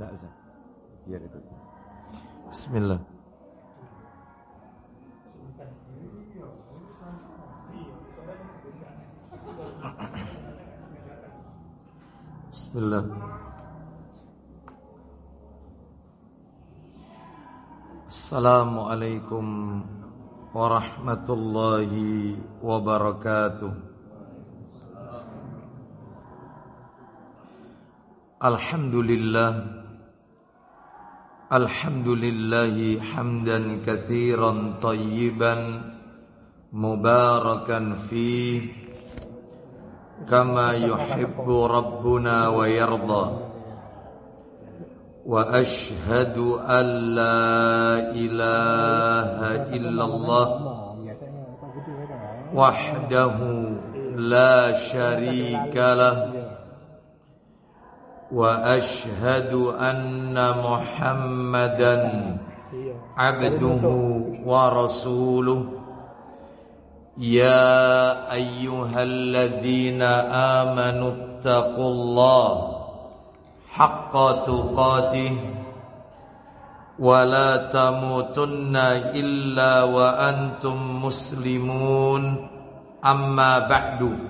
Enggak usah. Biar itu. Bismillah. Bismillah. Assalamualaikum warahmatullahi wabarakatuh. Alhamdulillah الحمد لله حمدا كثيرا طيبا مباركا فيه كما يحب ربنا ويرضى. وأشهد أن لا إله إلا الله وحده لا شريك له. وأشهد أن محمدا عبده ورسوله. يا أيها الذين آمنوا اتقوا الله حق تقاته ولا تموتن إلا وأنتم مسلمون. أما بعد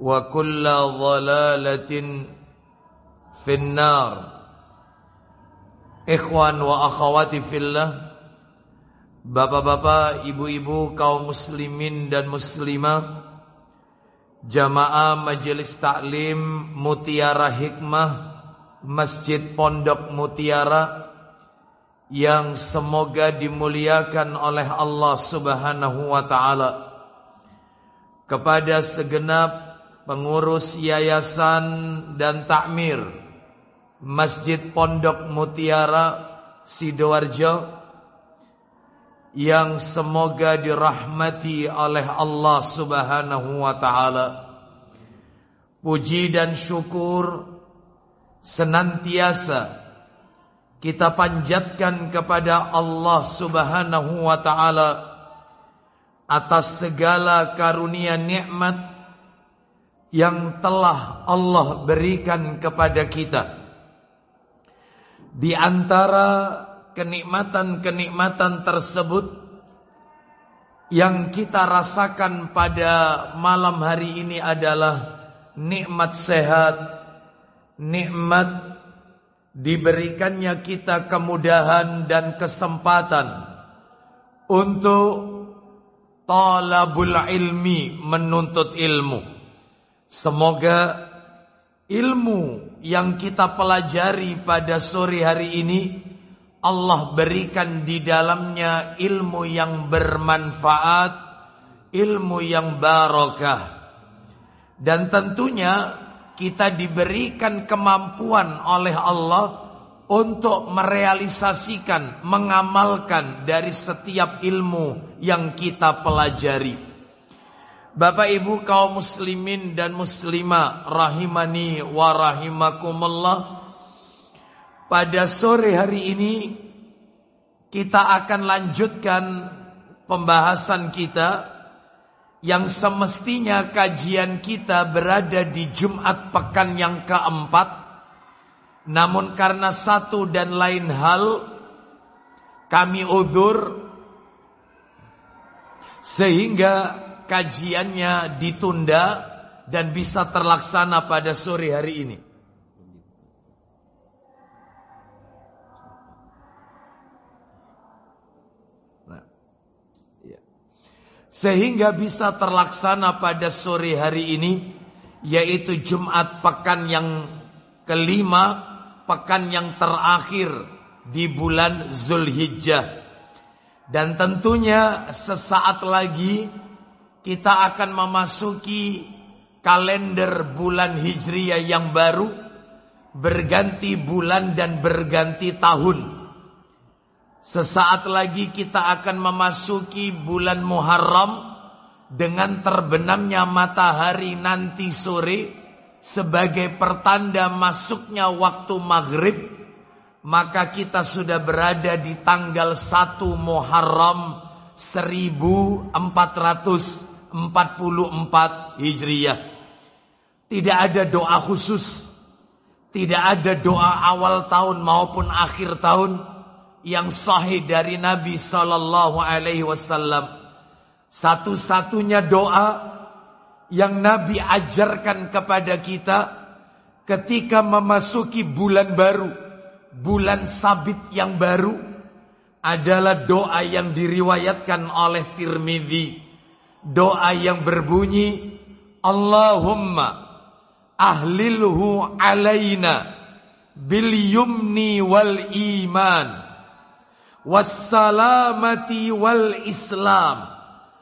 وكل ضلالة في النار إخوان وأخوات في الله Bapak-bapak, ibu-ibu, kaum muslimin dan muslimah Jamaah Majelis Taklim Mutiara Hikmah Masjid Pondok Mutiara yang semoga dimuliakan oleh Allah Subhanahu wa taala. Kepada segenap pengurus yayasan dan takmir Masjid Pondok Mutiara Sidoarjo yang semoga dirahmati oleh Allah Subhanahu wa taala. Puji dan syukur senantiasa kita panjatkan kepada Allah Subhanahu wa taala atas segala karunia nikmat yang telah Allah berikan kepada kita. Di antara kenikmatan-kenikmatan tersebut yang kita rasakan pada malam hari ini adalah nikmat sehat, nikmat diberikannya kita kemudahan dan kesempatan untuk talabul ilmi menuntut ilmu. Semoga ilmu yang kita pelajari pada sore hari ini Allah berikan di dalamnya ilmu yang bermanfaat, ilmu yang barokah. Dan tentunya kita diberikan kemampuan oleh Allah untuk merealisasikan, mengamalkan dari setiap ilmu yang kita pelajari. Bapak Ibu kaum muslimin dan muslimah rahimani wa rahimakumullah. Pada sore hari ini kita akan lanjutkan pembahasan kita yang semestinya kajian kita berada di Jumat pekan yang keempat. Namun karena satu dan lain hal kami udur sehingga kajiannya ditunda dan bisa terlaksana pada sore hari ini. sehingga bisa terlaksana pada sore hari ini yaitu Jumat pekan yang kelima pekan yang terakhir di bulan Zulhijjah dan tentunya sesaat lagi kita akan memasuki kalender bulan Hijriyah yang baru berganti bulan dan berganti tahun. Sesaat lagi kita akan memasuki bulan Muharram dengan terbenamnya matahari nanti sore sebagai pertanda masuknya waktu maghrib. Maka kita sudah berada di tanggal 1 Muharram 1444 Hijriah. Tidak ada doa khusus tidak ada doa awal tahun maupun akhir tahun yang sahih dari Nabi sallallahu alaihi wasallam. Satu-satunya doa yang Nabi ajarkan kepada kita ketika memasuki bulan baru, bulan sabit yang baru adalah doa yang diriwayatkan oleh Tirmidzi. Doa yang berbunyi Allahumma ahlilhu alaina bil yumni wal iman wassalamati wal islam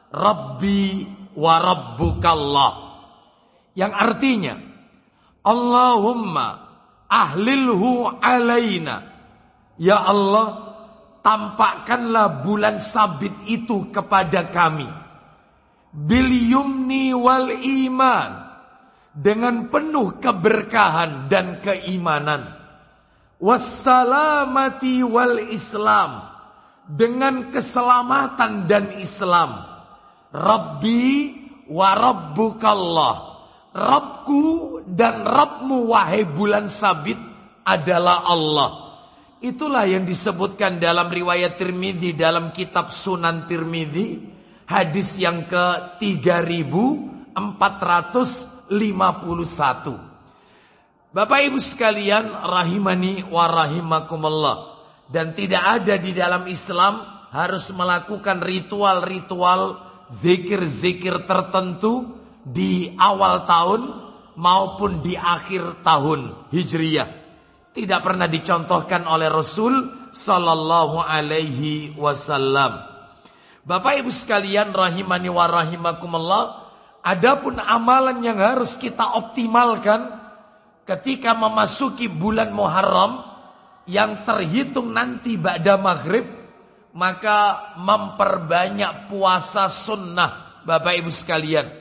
rabbi wa rabbukallah yang artinya Allahumma ahlilhu alaina ya Allah tampakkanlah bulan sabit itu kepada kami bil yumni wal iman dengan penuh keberkahan dan keimanan. Wassalamati wal Islam dengan keselamatan dan Islam. Rabbi wa rabbukallah. Rabbku dan Rabbmu wahai bulan sabit adalah Allah. Itulah yang disebutkan dalam riwayat Tirmidzi dalam kitab Sunan Tirmidzi hadis yang ke 3400 51. Bapak Ibu sekalian rahimani wa rahimakumullah dan tidak ada di dalam Islam harus melakukan ritual-ritual zikir-zikir tertentu di awal tahun maupun di akhir tahun Hijriyah. Tidak pernah dicontohkan oleh Rasul sallallahu alaihi wasallam. Bapak Ibu sekalian rahimani wa rahimakumullah, Adapun amalan yang harus kita optimalkan ketika memasuki bulan Muharram yang terhitung nanti ba'da maghrib maka memperbanyak puasa sunnah Bapak Ibu sekalian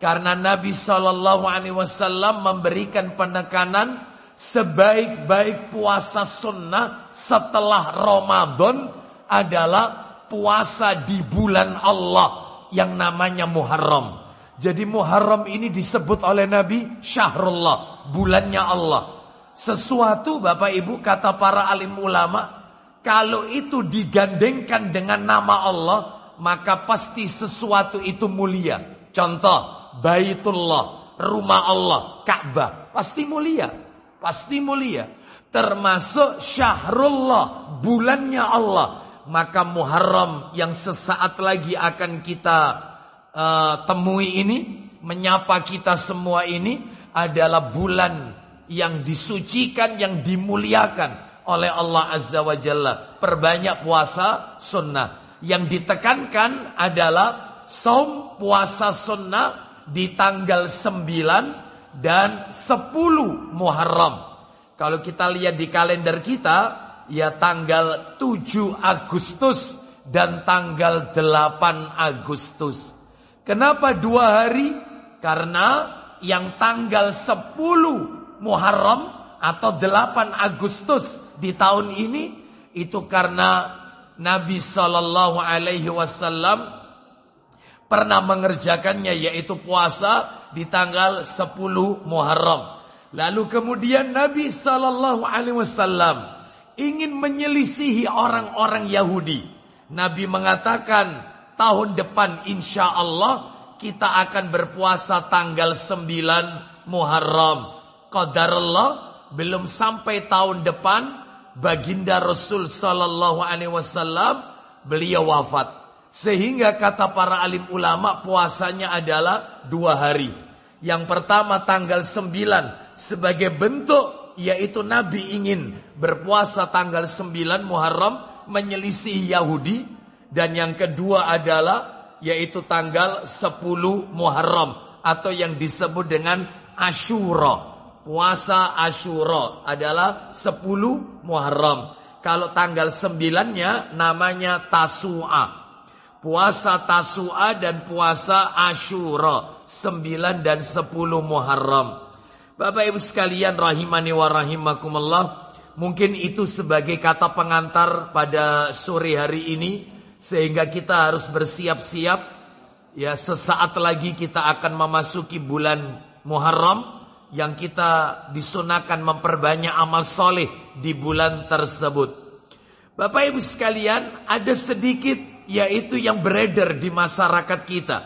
karena Nabi Shallallahu Alaihi Wasallam memberikan penekanan sebaik-baik puasa sunnah setelah Ramadan adalah puasa di bulan Allah yang namanya Muharram. Jadi Muharram ini disebut oleh Nabi Syahrullah, bulannya Allah. Sesuatu Bapak Ibu kata para alim ulama, kalau itu digandengkan dengan nama Allah, maka pasti sesuatu itu mulia. Contoh, Baitullah, rumah Allah, Ka'bah, pasti mulia. Pasti mulia. Termasuk Syahrullah, bulannya Allah. Maka Muharram yang sesaat lagi akan kita uh, temui ini, menyapa kita semua ini adalah bulan yang disucikan, yang dimuliakan oleh Allah Azza wa Jalla. Perbanyak puasa sunnah. Yang ditekankan adalah saum puasa sunnah di tanggal 9 dan 10 Muharram. Kalau kita lihat di kalender kita, ya tanggal 7 Agustus dan tanggal 8 Agustus. Kenapa dua hari? Karena yang tanggal 10 Muharram atau 8 Agustus di tahun ini itu karena Nabi Shallallahu Alaihi Wasallam pernah mengerjakannya yaitu puasa di tanggal 10 Muharram. Lalu kemudian Nabi Shallallahu Alaihi Wasallam ingin menyelisihi orang-orang Yahudi. Nabi mengatakan tahun depan insya Allah kita akan berpuasa tanggal 9 Muharram. Qadarullah belum sampai tahun depan baginda Rasul sallallahu alaihi wasallam beliau wafat. Sehingga kata para alim ulama puasanya adalah dua hari. Yang pertama tanggal 9 sebagai bentuk yaitu Nabi ingin berpuasa tanggal 9 Muharram menyelisih Yahudi dan yang kedua adalah yaitu tanggal 10 Muharram atau yang disebut dengan Ashura. puasa Ashura adalah 10 Muharram. Kalau tanggal 9-nya namanya Tasu'a. Puasa Tasu'a dan puasa Ashura 9 dan 10 Muharram. Bapak Ibu sekalian rahimani wa rahimakumullah. Mungkin itu sebagai kata pengantar pada sore hari ini sehingga kita harus bersiap-siap ya sesaat lagi kita akan memasuki bulan Muharram yang kita disunahkan memperbanyak amal soleh di bulan tersebut. Bapak ibu sekalian, ada sedikit yaitu yang beredar di masyarakat kita.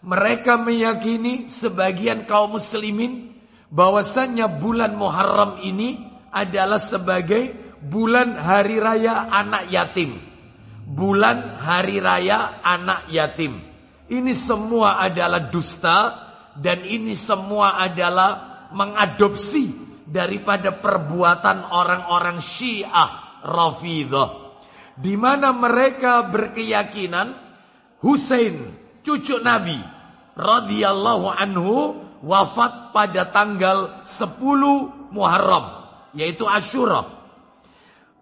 Mereka meyakini sebagian kaum muslimin bahwasannya bulan Muharram ini adalah sebagai bulan hari raya anak yatim. Bulan hari raya anak yatim. Ini semua adalah dusta dan ini semua adalah mengadopsi daripada perbuatan orang-orang Syiah Rafidah di mana mereka berkeyakinan Hussein cucu Nabi radhiyallahu anhu wafat pada tanggal 10 Muharram yaitu Ashura.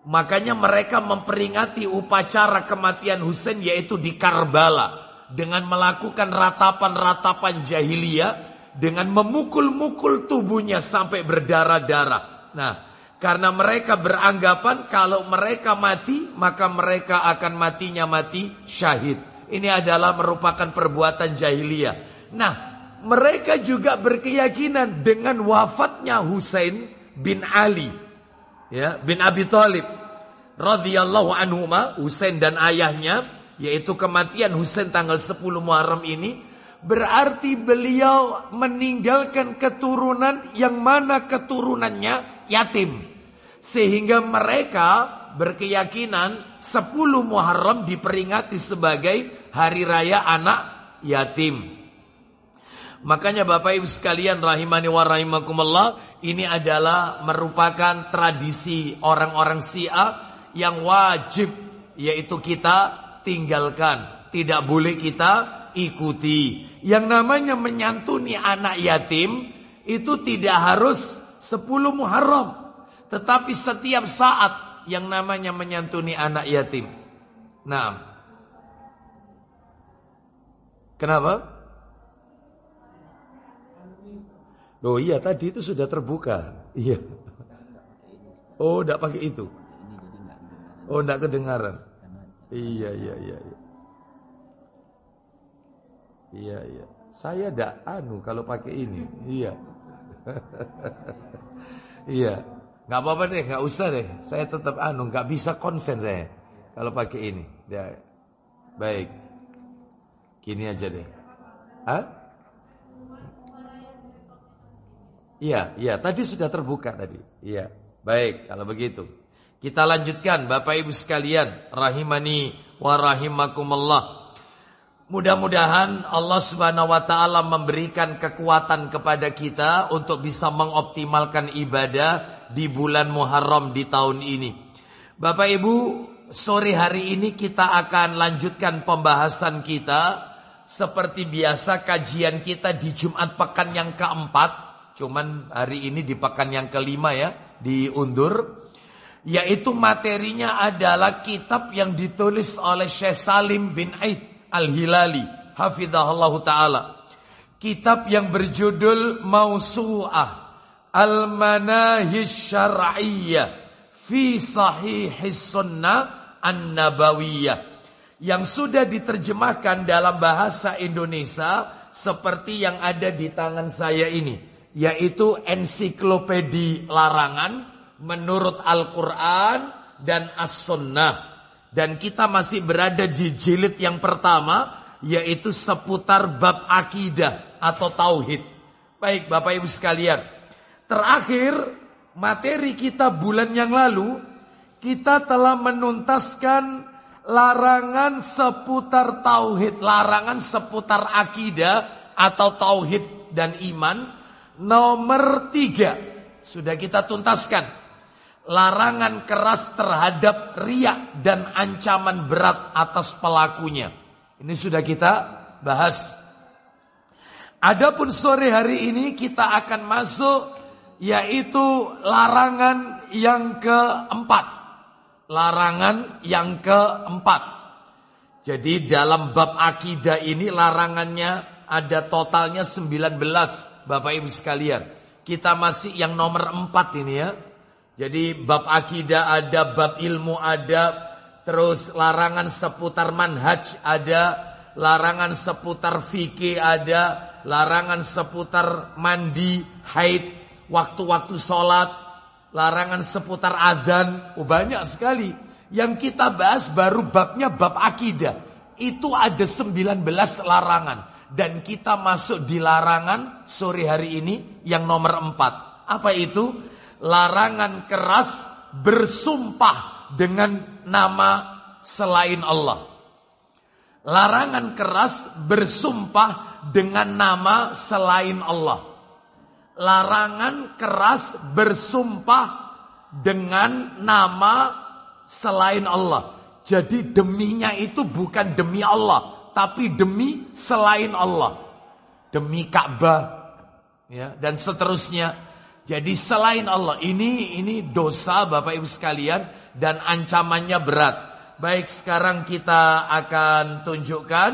Makanya mereka memperingati upacara kematian Hussein yaitu di Karbala dengan melakukan ratapan-ratapan jahiliyah dengan memukul-mukul tubuhnya sampai berdarah-darah. Nah, karena mereka beranggapan kalau mereka mati, maka mereka akan matinya mati syahid. Ini adalah merupakan perbuatan jahiliyah. Nah, mereka juga berkeyakinan dengan wafatnya Husain bin Ali, ya, bin Abi Thalib radhiyallahu anhu Husain dan ayahnya, yaitu kematian Husain tanggal 10 Muharram ini Berarti beliau meninggalkan keturunan yang mana keturunannya yatim. Sehingga mereka berkeyakinan 10 Muharram diperingati sebagai hari raya anak yatim. Makanya Bapak Ibu sekalian rahimani wa rahimakumullah ini adalah merupakan tradisi orang-orang Syiah yang wajib yaitu kita tinggalkan, tidak boleh kita ikuti. Yang namanya menyantuni anak yatim itu tidak harus 10 Muharram. Tetapi setiap saat yang namanya menyantuni anak yatim. Nah. Kenapa? Loh iya tadi itu sudah terbuka. Iya. Oh, tidak pakai itu. Oh, tidak kedengaran. Iya, iya, iya. iya. Iya, iya. Saya tidak anu kalau pakai ini. Iya. iya. Nggak apa-apa deh, nggak usah deh. Saya tetap anu, nggak bisa konsen saya kalau pakai ini. Ya. Baik. Gini aja deh. Hah? Iya, iya. Tadi sudah terbuka tadi. Iya. Baik, kalau begitu. Kita lanjutkan Bapak Ibu sekalian, rahimani wa rahimakumullah. Mudah-mudahan Allah Subhanahu wa taala memberikan kekuatan kepada kita untuk bisa mengoptimalkan ibadah di bulan Muharram di tahun ini. Bapak Ibu, sore hari ini kita akan lanjutkan pembahasan kita seperti biasa kajian kita di Jumat pekan yang keempat. Cuman hari ini di pekan yang kelima ya, diundur. Yaitu materinya adalah kitab yang ditulis oleh Syekh Salim bin Aid Al-Hilali hafizahullah taala. Kitab yang berjudul Mausu'ah Al-Manahij Syar'iyyah fi Sahih Sunnah An-Nabawiyah yang sudah diterjemahkan dalam bahasa Indonesia seperti yang ada di tangan saya ini yaitu ensiklopedi larangan menurut Al-Qur'an dan As-Sunnah dan kita masih berada di jilid yang pertama yaitu seputar bab akidah atau tauhid. Baik Bapak Ibu sekalian, terakhir materi kita bulan yang lalu kita telah menuntaskan larangan seputar tauhid, larangan seputar akidah atau tauhid dan iman. Nomor tiga sudah kita tuntaskan larangan keras terhadap riak dan ancaman berat atas pelakunya. Ini sudah kita bahas. Adapun sore hari ini kita akan masuk yaitu larangan yang keempat. Larangan yang keempat. Jadi dalam bab akidah ini larangannya ada totalnya 19 Bapak Ibu sekalian. Kita masih yang nomor 4 ini ya. Jadi bab akidah ada, bab ilmu ada, terus larangan seputar manhaj ada, larangan seputar fikih ada, larangan seputar mandi, haid, waktu-waktu sholat, larangan seputar adzan, oh banyak sekali. Yang kita bahas baru babnya bab akidah. Itu ada 19 larangan. Dan kita masuk di larangan sore hari ini yang nomor 4. Apa itu? Larangan keras bersumpah dengan nama selain Allah. Larangan keras bersumpah dengan nama selain Allah larangan keras bersumpah dengan nama selain Allah. Jadi deminya itu bukan demi Allah, tapi demi selain Allah. Demi Ka'bah ya dan seterusnya. Jadi selain Allah ini ini dosa Bapak Ibu sekalian dan ancamannya berat. Baik sekarang kita akan tunjukkan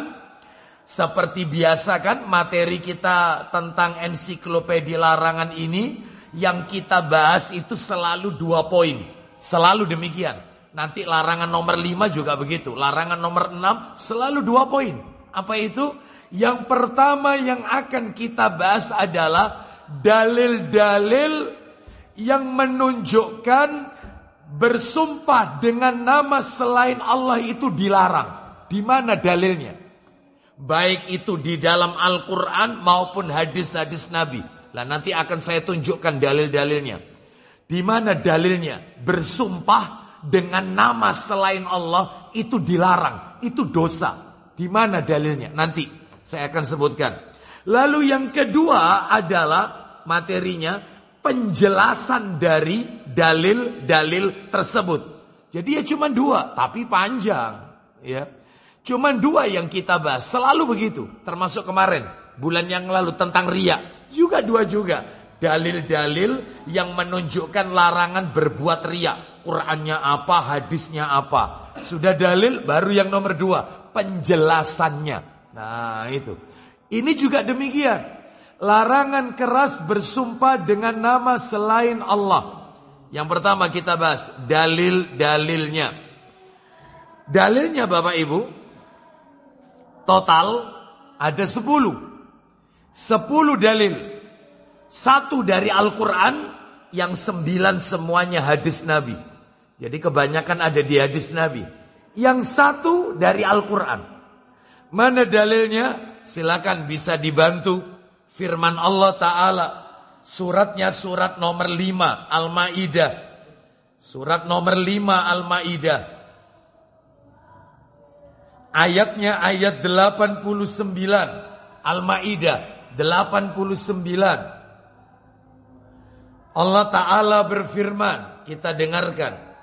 seperti biasa kan materi kita tentang ensiklopedia larangan ini yang kita bahas itu selalu dua poin. Selalu demikian. Nanti larangan nomor lima juga begitu. Larangan nomor enam selalu dua poin. Apa itu? Yang pertama yang akan kita bahas adalah dalil-dalil yang menunjukkan bersumpah dengan nama selain Allah itu dilarang. Di mana dalilnya? Baik itu di dalam Al-Quran maupun hadis-hadis Nabi. Lah nanti akan saya tunjukkan dalil-dalilnya. Di mana dalilnya bersumpah dengan nama selain Allah itu dilarang, itu dosa. Di mana dalilnya? Nanti saya akan sebutkan. Lalu yang kedua adalah materinya penjelasan dari dalil-dalil tersebut. Jadi ya cuma dua, tapi panjang, ya. Cuma dua yang kita bahas. Selalu begitu. Termasuk kemarin. Bulan yang lalu tentang ria. Juga dua juga. Dalil-dalil yang menunjukkan larangan berbuat ria. Qurannya apa, hadisnya apa. Sudah dalil, baru yang nomor dua. Penjelasannya. Nah itu. Ini juga demikian. Larangan keras bersumpah dengan nama selain Allah. Yang pertama kita bahas dalil-dalilnya. Dalilnya Bapak Ibu, Total ada sepuluh. Sepuluh dalil. Satu dari Al-Quran, yang sembilan semuanya hadis Nabi. Jadi kebanyakan ada di hadis Nabi. Yang satu dari Al-Quran. Mana dalilnya? Silakan bisa dibantu. Firman Allah Ta'ala. Suratnya surat nomor lima Al-Ma'idah. Surat nomor lima Al-Ma'idah. Ayatnya ayat 89 Al-Maidah 89 Allah Ta'ala berfirman Kita dengarkan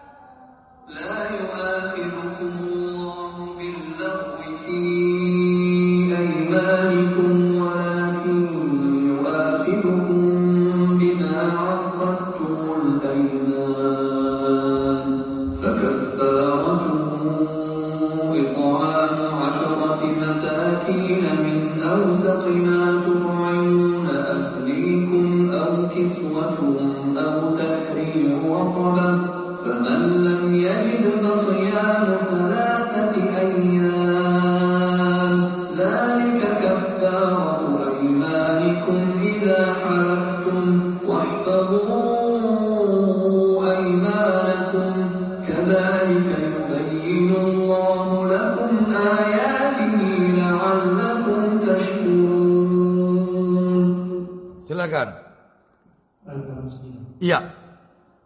Iya.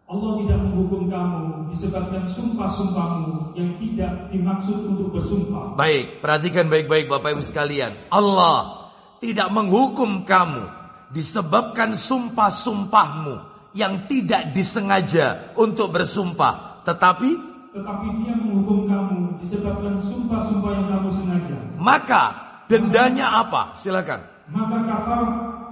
Allah tidak menghukum kamu disebabkan sumpah-sumpahmu yang tidak dimaksud untuk bersumpah. Baik, perhatikan baik-baik Bapak Ibu sekalian. Allah tidak menghukum kamu disebabkan sumpah-sumpahmu yang tidak disengaja untuk bersumpah, tetapi tetapi dia menghukum kamu disebabkan sumpah-sumpah yang kamu sengaja. Maka dendanya apa? Silakan. Maka kafar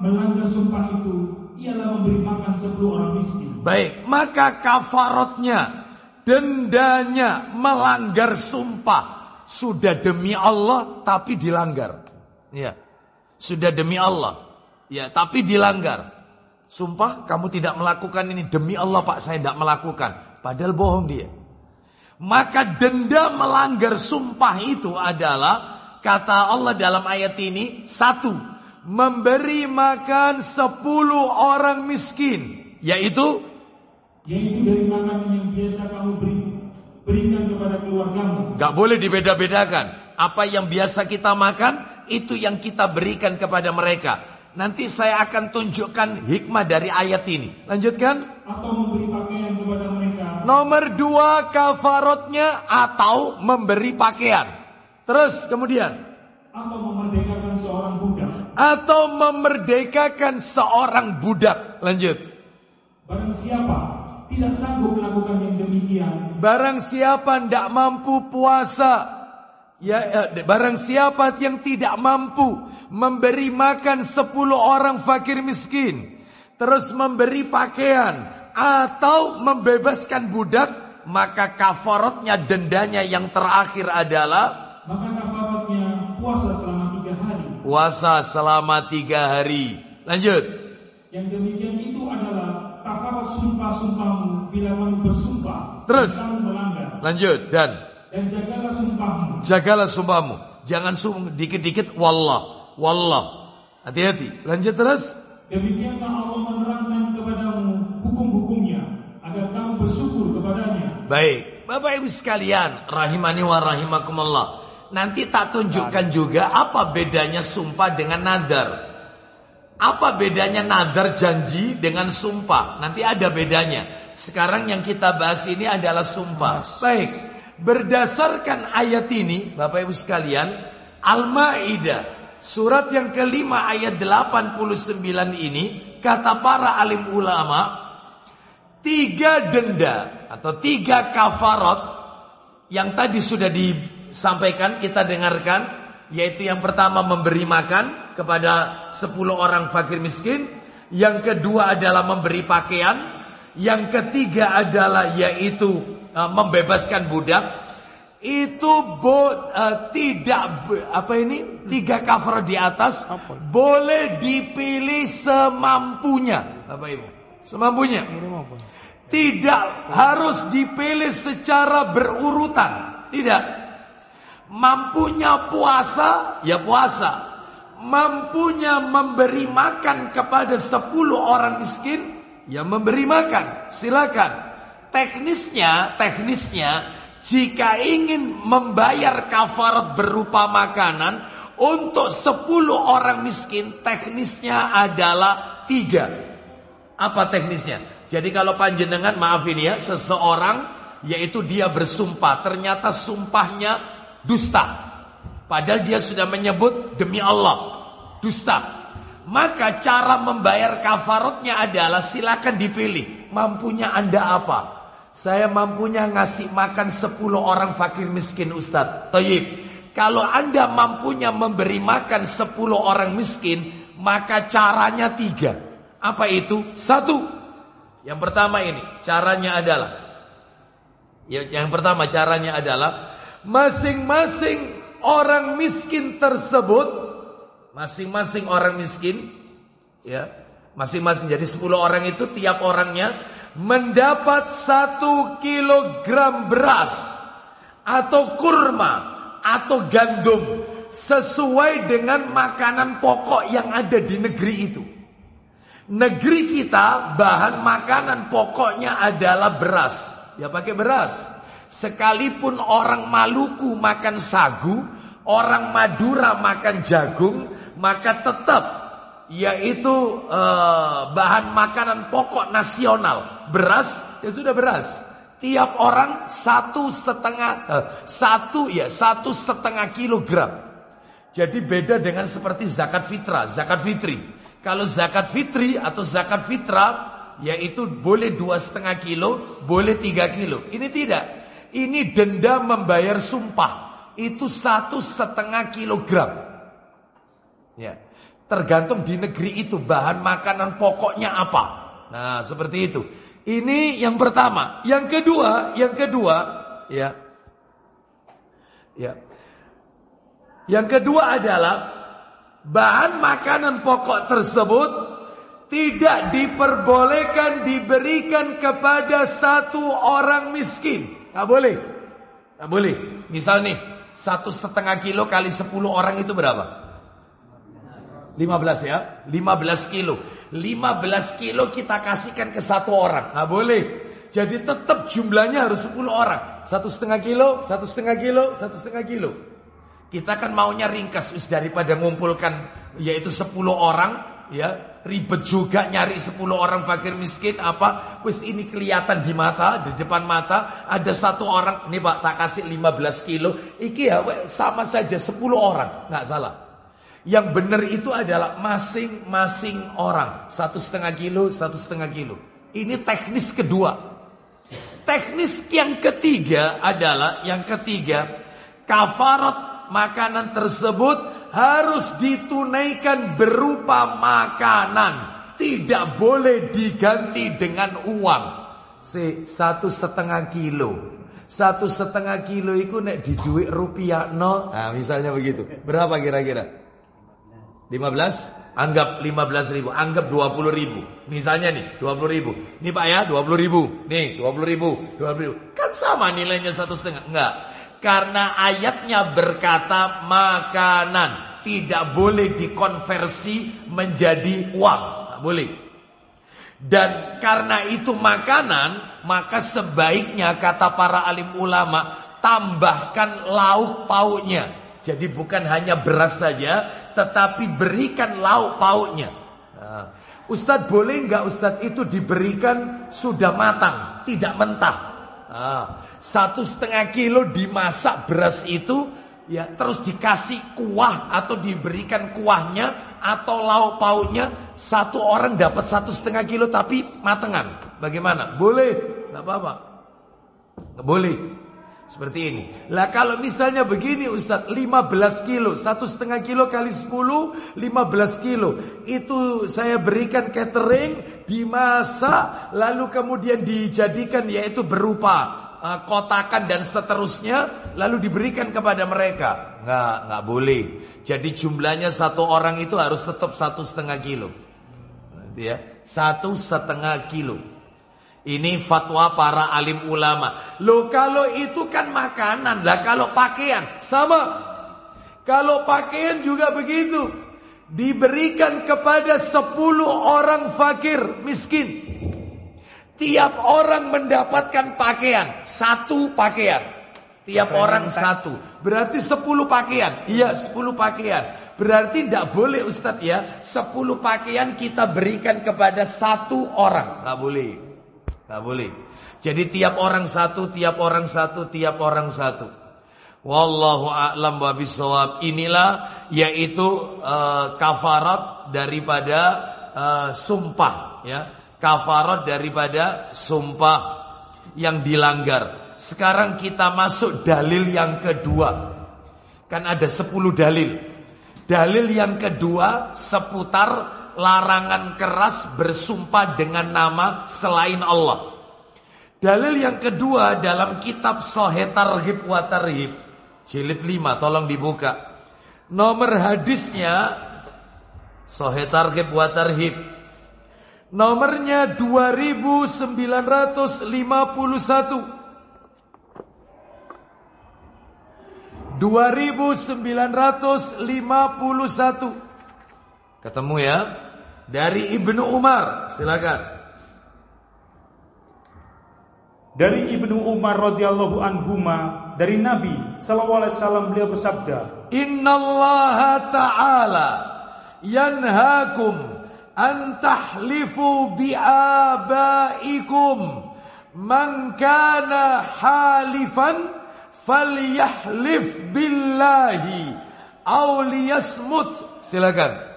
melanggar sumpah itu ialah memberi makan sepuluh orang miskin. Baik, maka kafarotnya, dendanya melanggar sumpah. Sudah demi Allah tapi dilanggar. Ya. Sudah demi Allah. Ya, tapi dilanggar. Sumpah kamu tidak melakukan ini demi Allah Pak, saya tidak melakukan. Padahal bohong dia. Maka denda melanggar sumpah itu adalah kata Allah dalam ayat ini satu memberi makan sepuluh orang miskin yaitu Yaitu dari makanan yang biasa kamu beri, berikan kepada keluargamu. Gak boleh dibeda-bedakan. Apa yang biasa kita makan, itu yang kita berikan kepada mereka. Nanti saya akan tunjukkan hikmah dari ayat ini. Lanjutkan. Atau memberi pakaian kepada mereka. Nomor dua kafarotnya atau memberi pakaian. Terus kemudian. Atau memerdekakan seorang budak. Atau memerdekakan seorang budak. Lanjut. Barang siapa tidak sanggup melakukan yang demikian. Barang siapa tidak mampu puasa. Ya, ya, barang siapa yang tidak mampu memberi makan sepuluh orang fakir miskin. Terus memberi pakaian. Atau membebaskan budak. Maka kafarotnya dendanya yang terakhir adalah. Maka kafaratnya puasa selama. Puasa selama tiga hari. Lanjut. Yang demikian itu adalah kafarat sumpah-sumpahmu bila kamu bersumpah. Terus. Kamu melanggar. Lanjut. Dan. Dan jagalah sumpahmu. Jagalah sumpahmu. Jangan sum dikit-dikit wallah. Wallah. Hati-hati. Lanjut terus. Demikianlah Allah menerangkan kepadamu hukum-hukumnya agar kamu bersyukur kepadanya. Baik. Bapak Ibu sekalian, rahimani wa rahimakumullah. Nanti tak tunjukkan juga apa bedanya sumpah dengan nadar. Apa bedanya nadar janji dengan sumpah? Nanti ada bedanya. Sekarang yang kita bahas ini adalah sumpah. Baik. Berdasarkan ayat ini, Bapak Ibu sekalian, Al-Maidah surat yang kelima ayat 89 ini kata para alim ulama tiga denda atau tiga kafarat yang tadi sudah disampaikan kita dengarkan yaitu yang pertama memberi makan kepada 10 orang fakir miskin yang kedua adalah memberi pakaian yang ketiga adalah yaitu uh, membebaskan budak. Itu bo, uh, tidak apa ini? Tiga cover di atas boleh dipilih semampunya. Bapak Ibu? Semampunya. Tidak harus dipilih secara berurutan. Tidak mampunya puasa ya puasa mampunya memberi makan kepada 10 orang miskin ya memberi makan silakan teknisnya teknisnya jika ingin membayar kafarat berupa makanan untuk 10 orang miskin teknisnya adalah tiga. Apa teknisnya? Jadi kalau panjenengan maaf ini ya seseorang yaitu dia bersumpah ternyata sumpahnya dusta. Padahal dia sudah menyebut demi Allah dusta. Maka cara membayar kafaratnya adalah silakan dipilih mampunya Anda apa. Saya mampunya ngasih makan 10 orang fakir miskin Ustadz. Tayyib. Kalau anda mampunya memberi makan 10 orang miskin. Maka caranya tiga. Apa itu? Satu. Yang pertama ini. Caranya adalah. Ya, yang pertama caranya adalah. Masing-masing orang miskin tersebut. Masing-masing orang miskin. Ya. Masing-masing. Jadi 10 orang itu tiap orangnya mendapat satu kilogram beras atau kurma atau gandum sesuai dengan makanan pokok yang ada di negeri itu. Negeri kita bahan makanan pokoknya adalah beras. Ya pakai beras. Sekalipun orang Maluku makan sagu, orang Madura makan jagung, maka tetap yaitu uh, bahan makanan pokok nasional beras ya sudah beras. Tiap orang satu setengah uh, satu ya satu setengah kilogram. Jadi beda dengan seperti zakat fitrah zakat fitri. Kalau zakat fitri atau zakat fitrah yaitu boleh dua setengah kilo boleh tiga kilo. Ini tidak ini denda membayar sumpah itu satu setengah kilogram ya Tergantung di negeri itu bahan makanan pokoknya apa. Nah, seperti itu. Ini yang pertama. Yang kedua, yang kedua, ya. Ya. Yang kedua adalah bahan makanan pokok tersebut tidak diperbolehkan diberikan kepada satu orang miskin. Gak boleh. Gak boleh. Misal nih, satu setengah kilo kali sepuluh orang itu berapa? 15 ya, 15 kilo. 15 kilo kita kasihkan ke satu orang. Gak boleh. Jadi tetap jumlahnya harus 10 orang. Satu setengah kilo, satu setengah kilo, satu setengah kilo. Kita kan maunya ringkas daripada ngumpulkan yaitu 10 orang ya ribet juga nyari 10 orang fakir miskin. Apa? Wis ini kelihatan di mata di depan mata ada satu orang nih Pak tak kasih 15 kilo. Iki ya sama saja 10 orang nggak salah. Yang benar itu adalah masing-masing orang. Satu setengah kilo satu setengah kilo. Ini teknis kedua. Teknis yang ketiga adalah yang ketiga kafarat makanan tersebut harus ditunaikan berupa makanan. Tidak boleh diganti dengan uang. Si, satu setengah kilo. Satu setengah kilo itu nek di duit rupiah no. Nah misalnya begitu. Berapa kira-kira? 15? Anggap 15 ribu. Anggap 20 ribu. Misalnya nih 20 ribu. Nih Pak ya 20 ribu. Nih 20 ribu. 20 ribu. Kan sama nilainya satu setengah. Enggak. Karena ayatnya berkata makanan tidak boleh dikonversi menjadi uang, tidak boleh. Dan karena itu makanan, maka sebaiknya kata para alim ulama tambahkan lauk pauknya. Jadi bukan hanya beras saja, tetapi berikan lauk pauknya. Nah, Ustadz boleh nggak Ustadz itu diberikan sudah matang, tidak mentah? Nah, satu setengah kilo dimasak beras itu ya terus dikasih kuah atau diberikan kuahnya atau lauk pauknya satu orang dapat satu setengah kilo tapi matengan. Bagaimana? Boleh? Nggak apa-apa. Nggak boleh. Seperti ini. Lah kalau misalnya begini Ustadz 15 kilo Satu setengah kilo kali 10 15 kilo Itu saya berikan catering Dimasak Lalu kemudian dijadikan yaitu berupa Kotakan dan seterusnya Lalu diberikan kepada mereka Nggak, nggak boleh Jadi jumlahnya satu orang itu harus tetap satu setengah kilo ya Satu setengah kilo ini fatwa para alim ulama. Loh kalau itu kan makanan. Lah kalau pakaian sama. Kalau pakaian juga begitu. Diberikan kepada 10 orang fakir miskin. Tiap orang mendapatkan pakaian. Satu pakaian. Tiap orang satu. Berarti 10 pakaian. Iya 10 pakaian. Berarti tidak boleh Ustadz ya. 10 pakaian kita berikan kepada satu orang. Tidak boleh. Gak boleh. Jadi tiap orang satu, tiap orang satu, tiap orang satu. Wallahu a'lam bisawab. Inilah yaitu uh, kafarat daripada uh, sumpah ya. Kafarat daripada sumpah yang dilanggar. Sekarang kita masuk dalil yang kedua. Kan ada sepuluh dalil. Dalil yang kedua seputar larangan keras bersumpah dengan nama selain Allah. Dalil yang kedua dalam kitab Sahih Targhib wa Tarhib jilid 5 tolong dibuka. Nomor hadisnya Sahih Targhib wa Tarhib nomornya 2951. 2951 Ketemu ya dari Ibnu Umar, silakan. Dari Ibnu Umar radhiyallahu anhuma dari Nabi sallallahu alaihi wasallam beliau bersabda, "Innallaha ta'ala yanhaakum an tahlifu bi abaikum man kana halifan falyahlif billahi aw liyasmut." Silakan.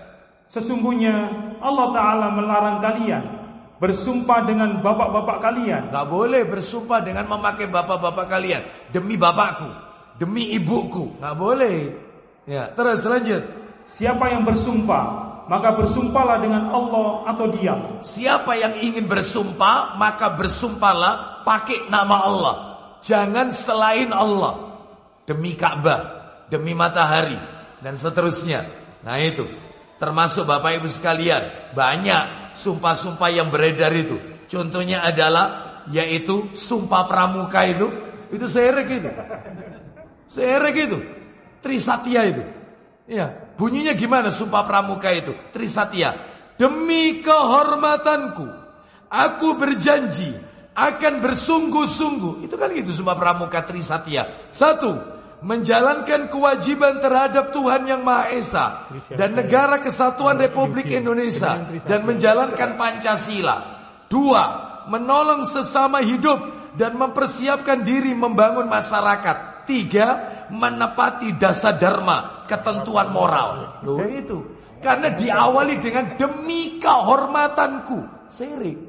Sesungguhnya Allah Ta'ala melarang kalian Bersumpah dengan bapak-bapak kalian. Gak boleh bersumpah dengan memakai bapak-bapak kalian. Demi bapakku. Demi ibuku. Gak boleh. Ya terus lanjut. Siapa yang bersumpah maka bersumpahlah dengan Allah atau diam. Siapa yang ingin bersumpah, maka bersumpahlah pakai nama Allah. Jangan selain Allah. Demi Ka'bah, demi matahari, dan seterusnya. Nah itu, termasuk Bapak Ibu sekalian, banyak sumpah-sumpah yang beredar itu. Contohnya adalah, yaitu sumpah pramuka itu, itu serek itu. Serek itu. Trisatya itu. Ya, bunyinya gimana sumpah pramuka itu? Trisatya. Demi kehormatanku, aku berjanji akan bersungguh-sungguh. Itu kan gitu sumpah pramuka Trisatya. Satu, menjalankan kewajiban terhadap Tuhan yang Maha Esa dan negara kesatuan Republik Indonesia dan menjalankan Pancasila. Dua, menolong sesama hidup dan mempersiapkan diri membangun masyarakat. Tiga, menepati dasar dharma, ketentuan moral. Loh itu. Karena diawali dengan demi kehormatanku. Sirik.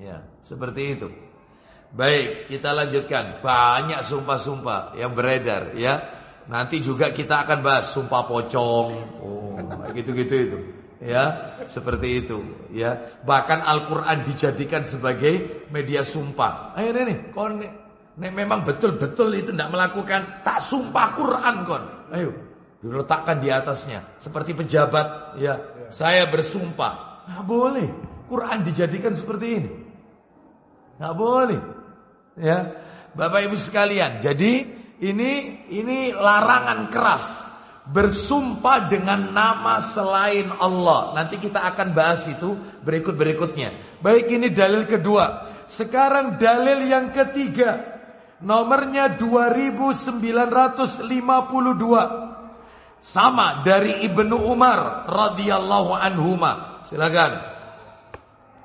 Ya, seperti itu. Baik, kita lanjutkan. Banyak sumpah-sumpah yang beredar ya. Nanti juga kita akan bahas sumpah pocong. Oh, gitu-gitu itu. Ya, seperti itu ya. Bahkan Al-Qur'an dijadikan sebagai media sumpah. Ayo nih, kon Nek memang betul-betul itu tidak melakukan tak sumpah Quran kon. Ayo diletakkan di atasnya seperti pejabat ya. Saya bersumpah. Nggak boleh. Quran dijadikan seperti ini. Nggak boleh. Ya. Bapak Ibu sekalian, jadi ini ini larangan keras bersumpah dengan nama selain Allah. Nanti kita akan bahas itu berikut-berikutnya. Baik ini dalil kedua. Sekarang dalil yang ketiga. Nomornya 2952. Sama dari Ibnu Umar radhiyallahu anhuma. Silakan.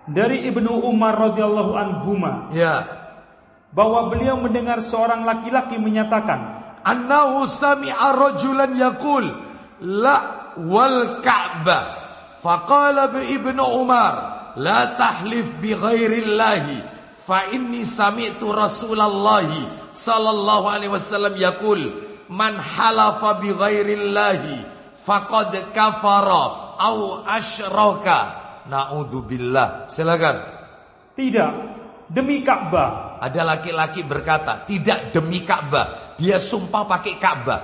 Dari Ibnu Umar radhiyallahu anhuma. Ya. Bahwa beliau mendengar seorang laki-laki menyatakan, "Annahu sami'a rajulan yaqul la wal Ka'bah." Faqala bi Ibnu Umar, "La tahlif bi ghairillahi." Fa inni sami'tu Rasulullah sallallahu alaihi wasallam yaqul man halafa bi ghairillahi faqad kafara au asyraka. Naudzubillah. Silakan. Tidak, demi Ka'bah. Ada laki-laki berkata, tidak demi Ka'bah. Dia sumpah pakai Ka'bah.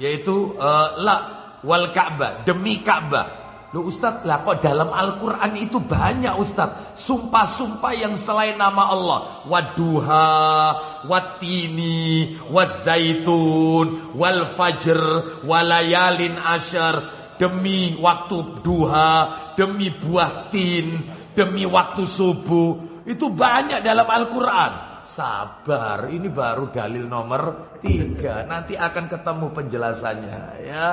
Yaitu uh, la wal Ka'bah, demi Ka'bah. Loh Ustaz, lah kok dalam Al-Quran itu banyak Ustaz. Sumpah-sumpah yang selain nama Allah. Waduha, watini, wazaitun, wal fajr, walayalin asyar. Demi waktu duha, demi buah tin, demi waktu subuh. Itu banyak dalam Al-Quran. Sabar, ini baru dalil nomor tiga. Nanti akan ketemu penjelasannya ya.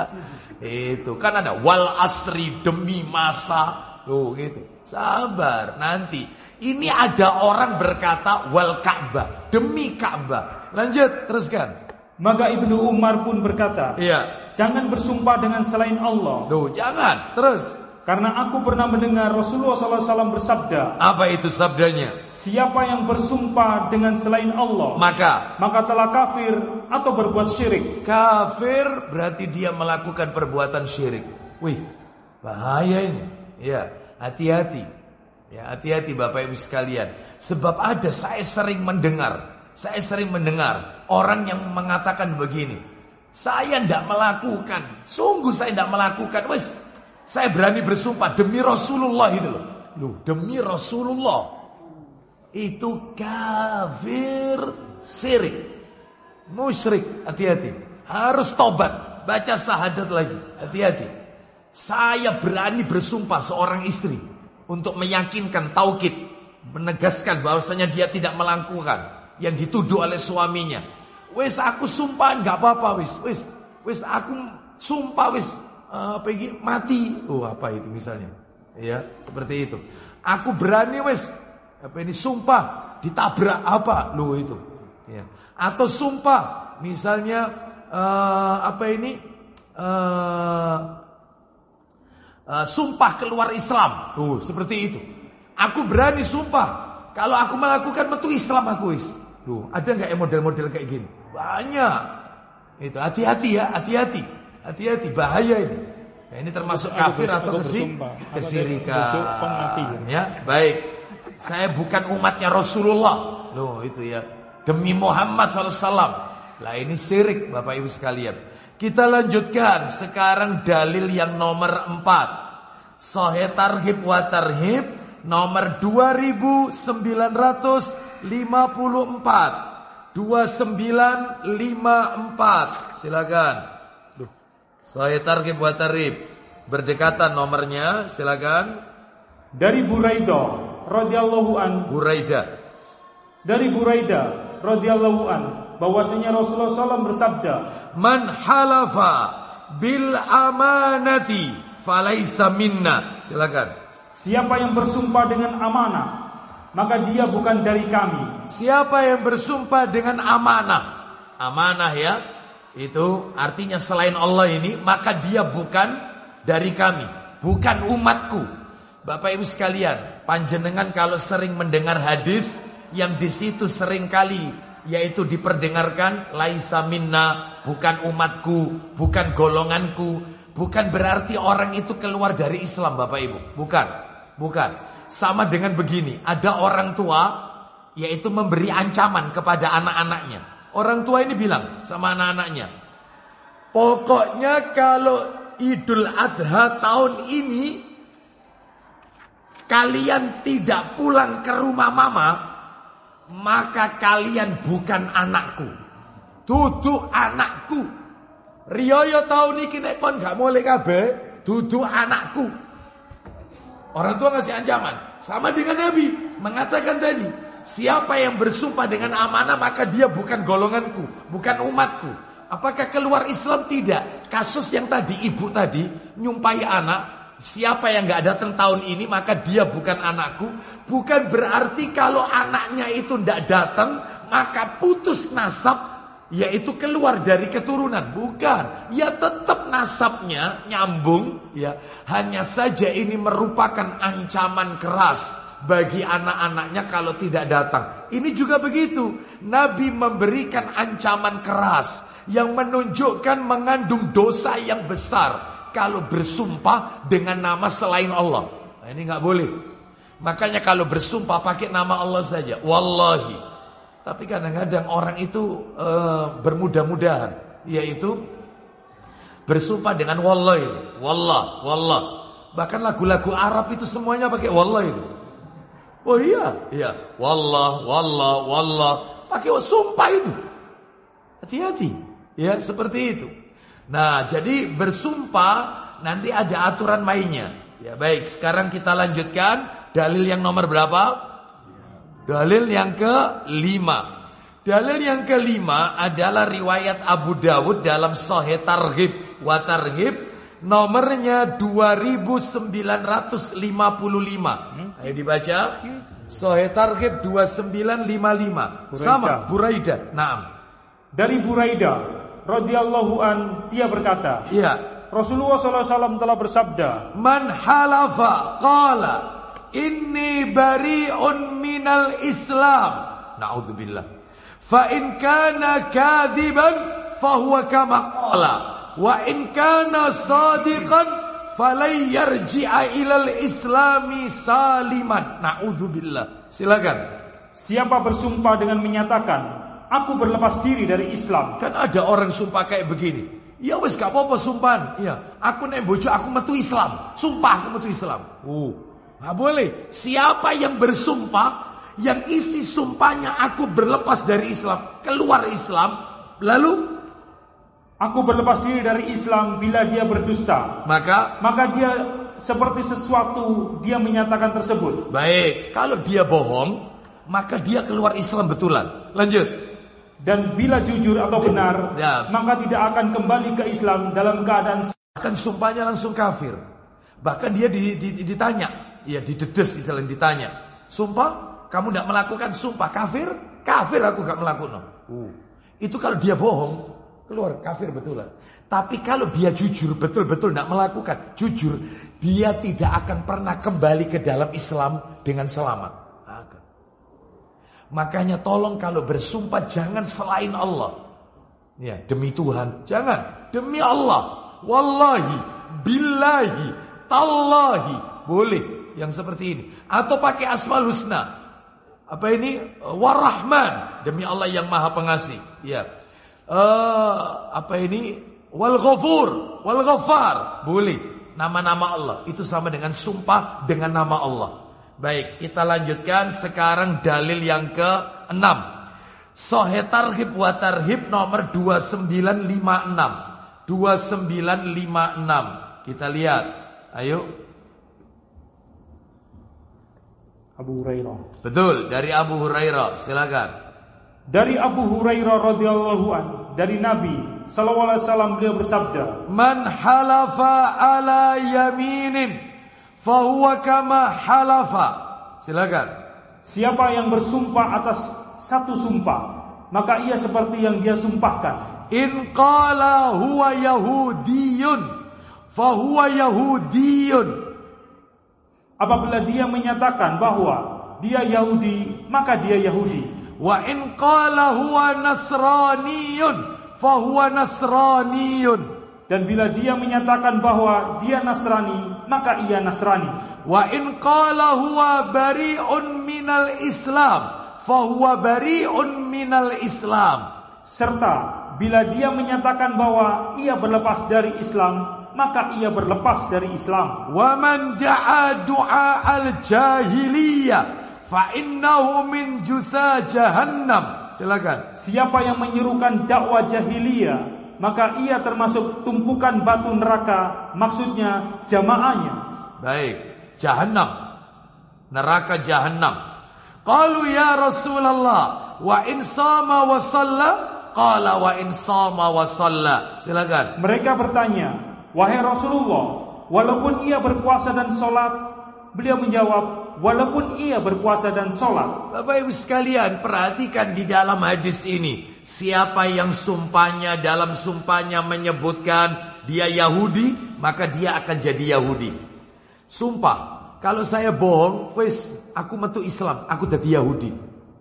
Itu kan ada wal asri demi masa. Tuh gitu. Sabar nanti. Ini ada orang berkata wal Ka'bah demi Ka'bah. Lanjut teruskan. Maka Ibnu Umar pun berkata, Iya. Jangan bersumpah dengan selain Allah. Duh, jangan. Terus. Karena aku pernah mendengar Rasulullah SAW bersabda, Apa itu sabdanya? Siapa yang bersumpah dengan selain Allah, Maka maka telah kafir atau berbuat syirik. kafir berarti dia melakukan perbuatan syirik. Wih, bahaya ini. Ya, hati-hati. Ya, hati-hati Bapak Ibu sekalian. Sebab ada saya sering mendengar, saya sering mendengar orang yang mengatakan begini. Saya tidak melakukan, sungguh saya tidak melakukan. Wes, saya berani bersumpah demi Rasulullah itu loh. Loh, demi Rasulullah. Itu kafir sirik. Musyrik, hati-hati. Harus tobat, baca syahadat lagi. Hati-hati. Saya berani bersumpah seorang istri untuk meyakinkan taukid, menegaskan bahwasanya dia tidak melakukan yang dituduh oleh suaminya. Wes aku sumpah nggak apa-apa wis. Wis, wis aku sumpah wis uh, pergi mati. Oh, apa itu misalnya? Ya, seperti itu. Aku berani wes apa ini sumpah ditabrak apa? Lo itu. Ya. Atau sumpah misalnya uh, apa ini uh, uh, sumpah keluar Islam. Tuh, seperti itu. Aku berani sumpah kalau aku melakukan metu Islam aku wis. Tuh, ada nggak model-model kayak gini? Banyak. Itu hati-hati ya, hati-hati. Hati-hati bahaya ini. Nah, ini termasuk kafir atau kesi kesirikan. Ya, baik. Saya bukan umatnya Rasulullah. Loh, itu ya. Demi Muhammad SAW. Lah ini syirik Bapak Ibu sekalian. Kita lanjutkan sekarang dalil yang nomor 4. Sahih tarhib wa tarhib nomor 2954. 2954. Silakan. Sahih tarhib wa tarhib. Berdekatan nomornya, silakan. Dari Buraidah radhiyallahu an. Buraidah. Dari Buraidah radhiyallahu an bahwasanya Rasulullah SAW bersabda, "Man halafa bil amanati falaisa minna." Silakan. Siapa yang bersumpah dengan amanah, maka dia bukan dari kami. Siapa yang bersumpah dengan amanah? Amanah ya. Itu artinya selain Allah ini, maka dia bukan dari kami, bukan umatku. Bapak Ibu sekalian, panjenengan kalau sering mendengar hadis yang di situ sering kali yaitu diperdengarkan laisa minna, bukan umatku, bukan golonganku, bukan berarti orang itu keluar dari Islam Bapak Ibu. Bukan. Bukan. Sama dengan begini, ada orang tua yaitu memberi ancaman kepada anak-anaknya. Orang tua ini bilang sama anak-anaknya, "Pokoknya kalau Idul Adha tahun ini kalian tidak pulang ke rumah mama, maka kalian bukan anakku. Duduk anakku. Riyoyo tahun ini nek kon gak mulai kabeh, duduk anakku. Orang tua ngasih ancaman. Sama dengan Nabi mengatakan tadi, siapa yang bersumpah dengan amanah maka dia bukan golonganku, bukan umatku. Apakah keluar Islam? Tidak. Kasus yang tadi ibu tadi nyumpai anak, siapa yang nggak datang tahun ini maka dia bukan anakku. Bukan berarti kalau anaknya itu tidak datang maka putus nasab yaitu keluar dari keturunan bukan ya tetap nasabnya nyambung ya hanya saja ini merupakan ancaman keras bagi anak-anaknya kalau tidak datang ini juga begitu nabi memberikan ancaman keras yang menunjukkan mengandung dosa yang besar kalau bersumpah dengan nama selain Allah. Nah, ini nggak boleh. Makanya kalau bersumpah pakai nama Allah saja, wallahi. Tapi kadang-kadang orang itu uh, bermudah-mudahan, yaitu bersumpah dengan wallahi, wallah, wallah. Bahkan lagu-lagu Arab itu semuanya pakai wallah itu. Oh iya, iya, wallah, wallah, wallah. Pakai sumpah itu. Hati-hati. Ya, seperti itu. Nah, jadi bersumpah nanti ada aturan mainnya. Ya, baik. Sekarang kita lanjutkan dalil yang nomor berapa? Dalil yang kelima. Dalil yang kelima adalah riwayat Abu Dawud dalam Sahih Targhib wa Targhib nomornya 2955. Hmm? Ayo dibaca. Sahih Targhib 2955. Buraida. Sama Buraida. Naam. Dari Buraida radhiyallahu an dia berkata, Iya. Rasulullah SAW telah bersabda, Man halafa qala inni bari'un minal Islam. Naudzubillah. Fa in kana kadiban fahuwa kama qala wa in kana sadiqan falay yarji'a ilal islami saliman. Naudzubillah. Silakan. Siapa bersumpah dengan menyatakan aku berlepas diri dari Islam. Kan ada orang sumpah kayak begini. Ya wes gak apa-apa sumpah. Ya, aku nek bojo aku metu Islam. Sumpah aku metu Islam. Oh, gak boleh. Siapa yang bersumpah yang isi sumpahnya aku berlepas dari Islam, keluar Islam, lalu aku berlepas diri dari Islam bila dia berdusta. Maka maka dia seperti sesuatu dia menyatakan tersebut. Baik, kalau dia bohong, maka dia keluar Islam betulan. Lanjut. Dan bila jujur atau benar, ya. maka tidak akan kembali ke Islam dalam keadaan akan sumpahnya langsung kafir. Bahkan dia di, di, ditanya, ya didedes istilah ditanya. Sumpah, kamu tidak melakukan sumpah kafir? Kafir aku gak melakukan. Uh. Itu kalau dia bohong, keluar kafir betul. Tapi kalau dia jujur, betul-betul tidak melakukan, jujur, dia tidak akan pernah kembali ke dalam Islam dengan selamat. Makanya tolong kalau bersumpah jangan selain Allah. Ya, demi Tuhan, jangan. Demi Allah. Wallahi, billahi, tallahi. Boleh yang seperti ini. Atau pakai asmal husna. Apa ini? Warahman. Demi Allah yang maha pengasih. Ya. Uh, apa ini? Wal ghafur. Wal ghafar. Boleh. Nama-nama Allah. Itu sama dengan sumpah dengan nama Allah. Baik, kita lanjutkan sekarang dalil yang ke-6. Sahih tarhib wa tarhib nomor 2956. 2956. Kita lihat. Ayo. Abu Hurairah. Betul, dari Abu Hurairah. Silakan. Dari Abu Hurairah radhiyallahu an, dari Nabi sallallahu alaihi wasallam beliau bersabda, "Man halafa ala yaminin fahuwa kama halafa." Silakan. Siapa yang bersumpah atas satu sumpah, maka ia seperti yang dia sumpahkan. In qala huwa yahudiyun fahuwa yahudiyun. Apabila dia menyatakan bahwa dia Yahudi, maka dia Yahudi. Wa in qala huwa nasraniyun fahuwa nasraniyun. Dan bila dia menyatakan bahwa dia Nasrani, maka ia Nasrani. Wa in qala huwa bari'un minal Islam fahuwa bari'un minal Islam. Serta bila dia menyatakan bahwa ia berlepas dari Islam, maka ia berlepas dari Islam. Wa man da'a du'a al-jahiliyah fa innahu min jusa jahannam. Silakan. Siapa yang menyerukan dakwah jahiliyah, maka ia termasuk tumpukan batu neraka, maksudnya jamaahnya. Baik, jahannam. Neraka jahannam. Qalu ya Rasulullah, wa in sama wa salla? Qala wa in sama wa salla. Silakan. Mereka bertanya, "Wahai Rasulullah, walaupun ia berpuasa dan sholat?" Beliau menjawab, "Walaupun ia berpuasa dan sholat." Bapak Ibu sekalian, perhatikan di dalam hadis ini. Siapa yang sumpahnya dalam sumpahnya menyebutkan dia Yahudi, maka dia akan jadi Yahudi. Sumpah, kalau saya bohong, wis aku metu Islam, aku jadi Yahudi.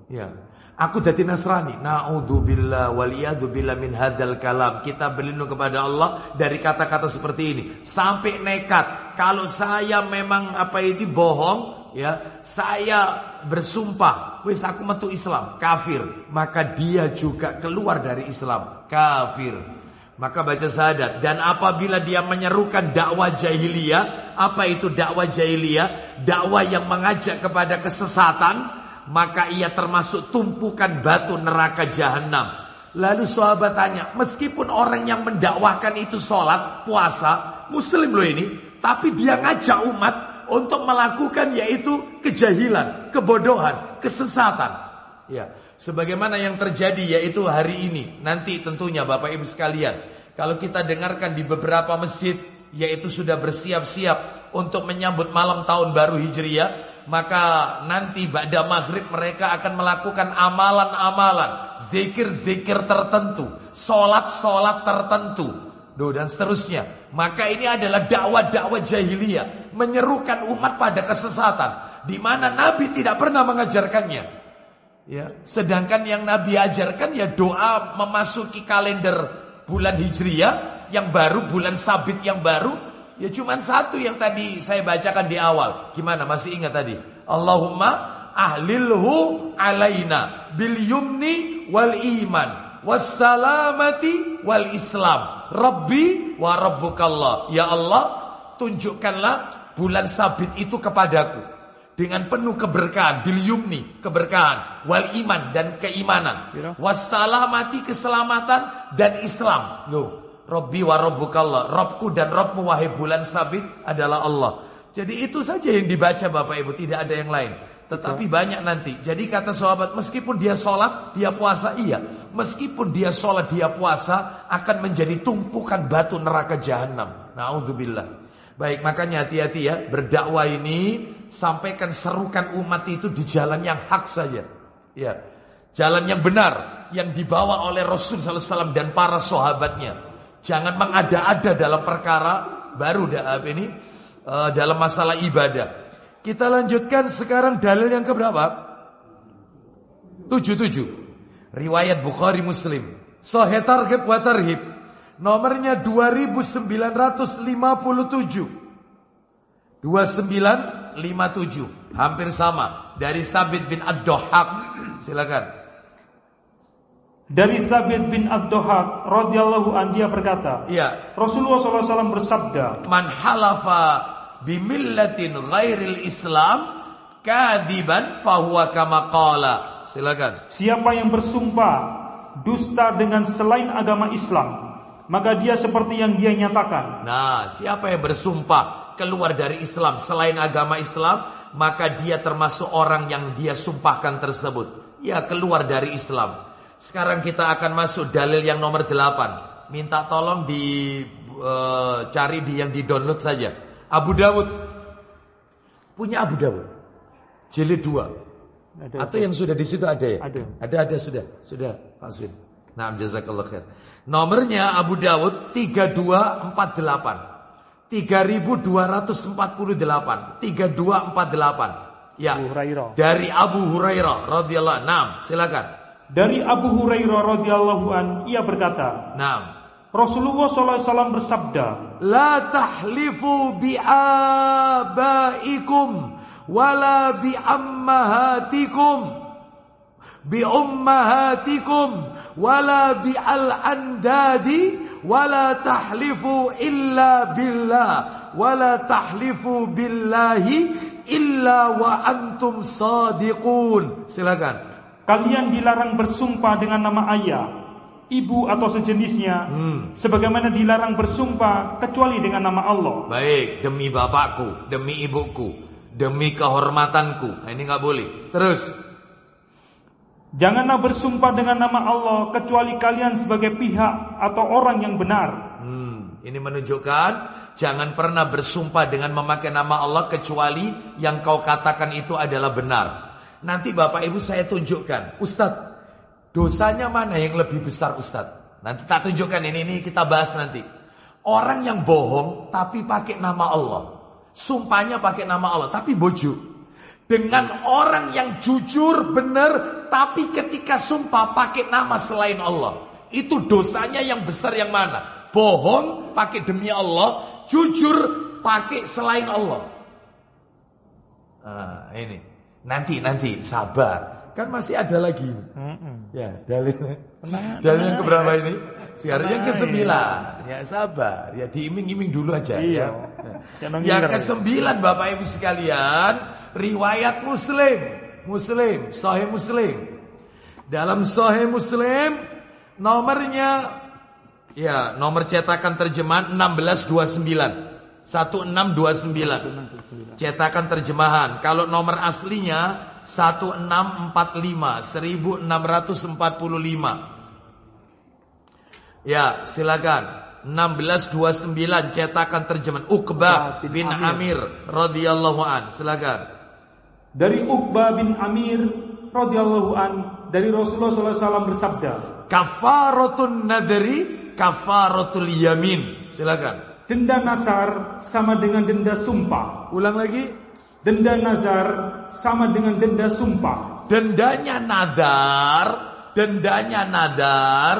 Ya. Aku jadi Nasrani. Nauzubillah waliyadzubillah min hadal kalam. Kita berlindung kepada Allah dari kata-kata seperti ini. Sampai nekat. Kalau saya memang apa itu bohong, ya, saya bersumpah, wis aku metu Islam, kafir, maka dia juga keluar dari Islam, kafir. Maka baca syahadat dan apabila dia menyerukan dakwah jahiliyah, apa itu dakwah jahiliyah? Dakwah yang mengajak kepada kesesatan, maka ia termasuk tumpukan batu neraka jahanam. Lalu sahabat tanya, meskipun orang yang mendakwahkan itu sholat, puasa, muslim loh ini, tapi dia ngajak umat untuk melakukan yaitu kejahilan, kebodohan, kesesatan. Ya, sebagaimana yang terjadi yaitu hari ini, nanti tentunya Bapak Ibu sekalian, kalau kita dengarkan di beberapa masjid yaitu sudah bersiap-siap untuk menyambut malam tahun baru Hijriah, maka nanti pada maghrib mereka akan melakukan amalan-amalan, zikir-zikir tertentu, solat-solat tertentu, Duh, dan seterusnya. Maka ini adalah dakwah-dakwah jahiliyah, menyerukan umat pada kesesatan, di mana Nabi tidak pernah mengajarkannya. Ya, sedangkan yang Nabi ajarkan ya doa memasuki kalender bulan Hijriah yang baru, bulan sabit yang baru, Ya cuma satu yang tadi saya bacakan di awal. Gimana? Masih ingat tadi? Allahumma ahlilhu alaina bil yumni wal iman wassalamati wal islam. Rabbi wa rabbukallah. Ya Allah, tunjukkanlah bulan sabit itu kepadaku dengan penuh keberkahan bil yumni keberkahan wal iman dan keimanan wassalamati keselamatan dan Islam loh Robbi wa Rabbukallah. Robku dan Robmu wahai bulan sabit adalah Allah. Jadi itu saja yang dibaca Bapak Ibu, tidak ada yang lain. Tetapi banyak nanti. Jadi kata sahabat, meskipun dia sholat, dia puasa, iya. Meskipun dia sholat, dia puasa, akan menjadi tumpukan batu neraka jahanam. Naudzubillah. Baik, makanya hati-hati ya. Berdakwah ini, sampaikan serukan umat itu di jalan yang hak saja. Ya, Jalan yang benar, yang dibawa oleh Rasul SAW dan para sahabatnya. Jangan mengada-ada dalam perkara baru dah ini uh, dalam masalah ibadah. Kita lanjutkan sekarang dalil yang keberapa? 77. Riwayat Bukhari Muslim. Sahih targhib wa tarhib Nomornya 2957. 2957. Hampir sama. Dari Sabit bin Ad-Dohak. Silakan. Dari Sabit bin Ad-Dohak radhiyallahu an dia berkata, Iya. Rasulullah SAW bersabda, Man halafa bimillatin ghairil Islam kadiban fahuwa kama qala. Silakan. Siapa yang bersumpah dusta dengan selain agama Islam, maka dia seperti yang dia nyatakan. Nah, siapa yang bersumpah keluar dari Islam selain agama Islam, maka dia termasuk orang yang dia sumpahkan tersebut. Ya, keluar dari Islam. Sekarang kita akan masuk dalil yang nomor 8. Minta tolong di eh, cari di yang di-download saja. Abu Dawud. Punya Abu Dawud. Jilid 2. Ada, Atau yang sudah di situ ada ya? Ada. Ada, ada sudah. Sudah, Pak Swin. Nah, jazakallah khair. Nomornya Abu Dawud 3248. 3248. 3248. Ya. Abu Hurairah. Dari Abu Hurairah radhiyallahu Naam, silakan. Dari Abu Hurairah radhiyallahu an ia berkata, Naam. Rasulullah SAW bersabda, La tahlifu bi'abaikum wala bi'ammahatikum bi'ummahatikum wala bi'al andadi wala tahlifu illa billah wala tahlifu billahi illa wa antum sadiqun. Silakan. Kalian dilarang bersumpah dengan nama ayah, ibu atau sejenisnya, Hmm. sebagaimana dilarang bersumpah kecuali dengan nama Allah. baik demi bapakku demi ibuku demi kehormatanku nah, ini nggak boleh terus Janganlah bersumpah dengan nama Allah kecuali kalian sebagai pihak atau orang yang benar. Hmm, ini menunjukkan jangan pernah bersumpah dengan memakai nama Allah kecuali yang kau katakan itu adalah benar. Nanti Bapak Ibu saya tunjukkan, Ustadz, dosanya mana yang lebih besar Ustadz? Nanti tak tunjukkan ini, ini kita bahas nanti. Orang yang bohong tapi pakai nama Allah. Sumpahnya pakai nama Allah tapi bojo. Dengan orang yang jujur benar tapi ketika sumpah pakai nama selain Allah. Itu dosanya yang besar yang mana? Bohong pakai demi Allah, jujur pakai selain Allah. Nah, ini. Nanti nanti sabar. Kan masih ada lagi. Ya, dalil. dalil yang keberapa ini? Sekarang yang kesembilan. Ya sabar. Ya diiming-iming dulu aja Iya. ya. Yang ngiler. kesembilan Bapak Ibu sekalian, riwayat Muslim. Muslim, Sahih Muslim. Dalam Sahih Muslim nomornya ya, nomor cetakan terjemahan 1629. 1629. Cetakan terjemahan. Kalau nomor aslinya 1645, 1645. Ya, silakan. 1629 cetakan terjemahan Uqbah Bin bin Amir. Amir radhiyallahu an. Silakan. Dari Uqbah bin Amir radhiyallahu an dari Rasulullah SAW bersabda, Kafaratun nadri kafaratul yamin. Silakan. denda nazar sama dengan denda sumpah. Ulang lagi. Denda nazar sama dengan denda sumpah. Dendanya nadar, dendanya nadar,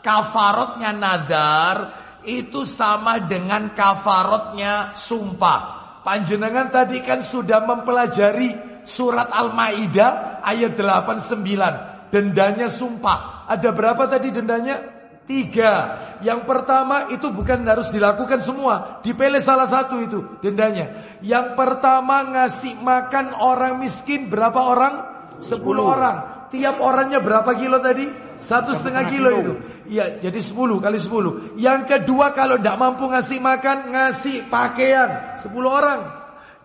kafarotnya nadar itu sama dengan kafarotnya sumpah. Panjenengan tadi kan sudah mempelajari surat Al-Maidah ayat 89. Dendanya sumpah. Ada berapa tadi dendanya? Tiga. Yang pertama itu bukan harus dilakukan semua. Dipilih salah satu itu dendanya. Yang pertama ngasih makan orang miskin berapa orang? Sepuluh orang. Tiap orangnya berapa kilo tadi? Satu setengah kilo itu. Iya, jadi sepuluh kali sepuluh. Yang kedua kalau tidak mampu ngasih makan, ngasih pakaian. Sepuluh orang.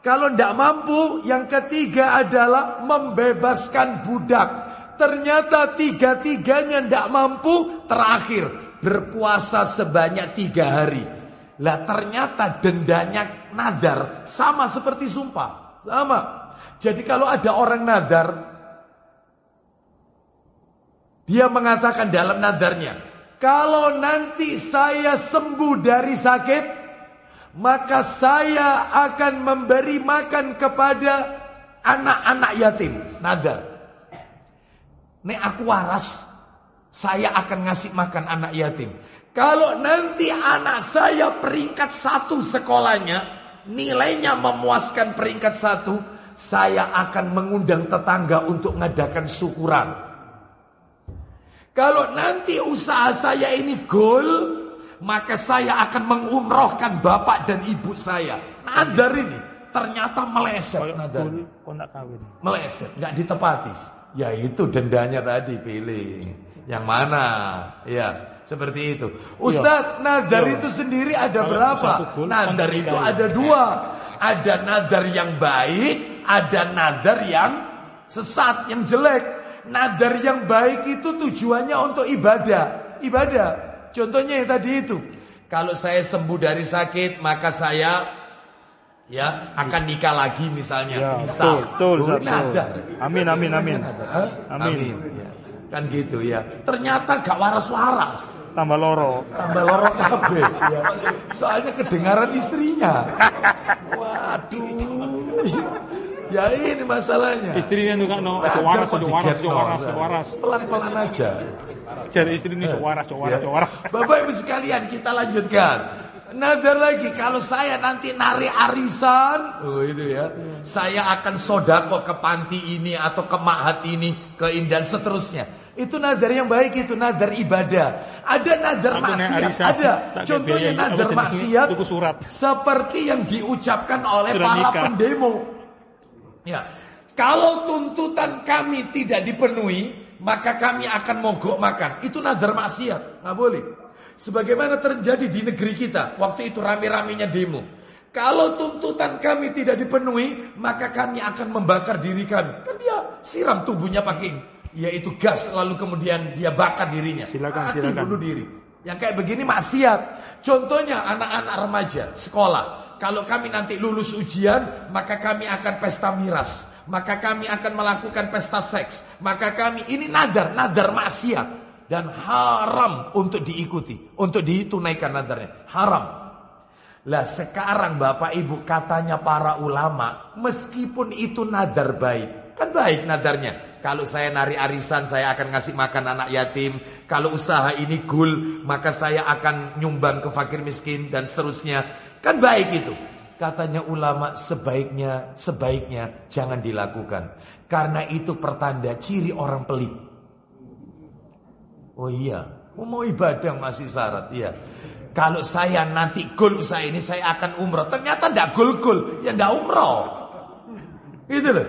Kalau tidak mampu, yang ketiga adalah membebaskan budak. Ternyata tiga-tiganya tidak mampu, terakhir berpuasa sebanyak tiga hari. Lah ternyata dendanya nadar sama seperti sumpah, sama. Jadi kalau ada orang nadar, dia mengatakan dalam nadarnya, kalau nanti saya sembuh dari sakit, maka saya akan memberi makan kepada anak-anak yatim. Nadar. Nek aku waras, saya akan ngasih makan anak yatim. Kalau nanti anak saya peringkat satu sekolahnya, nilainya memuaskan peringkat satu, saya akan mengundang tetangga untuk mengadakan syukuran. Kalau nanti usaha saya ini goal, maka saya akan mengumrohkan bapak dan ibu saya. Nadar ini ternyata meleset nadar. Meleset, nggak ditepati. Ya itu dendanya tadi pilih. Yang mana? Ya, seperti itu. Ustadz, nadar itu sendiri ada berapa? Nadar itu ada dua. Ada nadar yang baik, ada nadar yang sesat, yang jelek. Nadar yang baik itu tujuannya untuk ibadah. Ibadah. Contohnya yang tadi itu. Kalau saya sembuh dari sakit, maka saya ya akan nikah lagi misalnya. Ya, Misal. Betul, betul, betul. Amin, amin, amin. Amin. amin. Ya. Kan gitu ya. Ternyata gak waras-waras. Tambah loro. Tambah loro kabeh. ya. Soalnya kedengaran istrinya. Waduh. Ya ini masalahnya. Istrinya juga no, waras, waras, waras, waras. Pelan-pelan aja. Cari istri ini waras, waras, ya. waras. Bapak Ibu sekalian, kita lanjutkan. Nadar lagi kalau saya nanti nari arisan, oh itu ya. Saya akan sodako ke panti ini atau ke mahat ini, ke indan seterusnya. Itu nadar yang baik itu nadar ibadah. Ada nadar maksiat, ada. Contohnya nadar maksiat seperti yang diucapkan oleh para pendemo. Ya. Kalau tuntutan kami tidak dipenuhi, maka kami akan mogok makan. Itu nadar maksiat, nggak boleh. Sebagaimana terjadi di negeri kita waktu itu rame-ramenya demo. Kalau tuntutan kami tidak dipenuhi, maka kami akan membakar diri kami. Kan dia siram tubuhnya pakai yaitu gas lalu kemudian dia bakar dirinya. Silakan, Mati silakan. bunuh diri. Yang kayak begini maksiat. Contohnya anak-anak remaja sekolah. Kalau kami nanti lulus ujian, maka kami akan pesta miras. Maka kami akan melakukan pesta seks. Maka kami ini nadar, nadar maksiat dan haram untuk diikuti, untuk ditunaikan nadarnya. Haram. Lah sekarang Bapak Ibu katanya para ulama, meskipun itu nadar baik, kan baik nadarnya. Kalau saya nari arisan saya akan ngasih makan anak yatim. Kalau usaha ini gul maka saya akan nyumbang ke fakir miskin dan seterusnya. Kan baik itu. Katanya ulama sebaiknya sebaiknya jangan dilakukan. Karena itu pertanda ciri orang pelit. Oh iya, mau ibadah masih syarat, iya. Kalau saya nanti gol saya ini saya akan umroh. Ternyata tidak gol-gol, ya tidak umroh. Itu loh.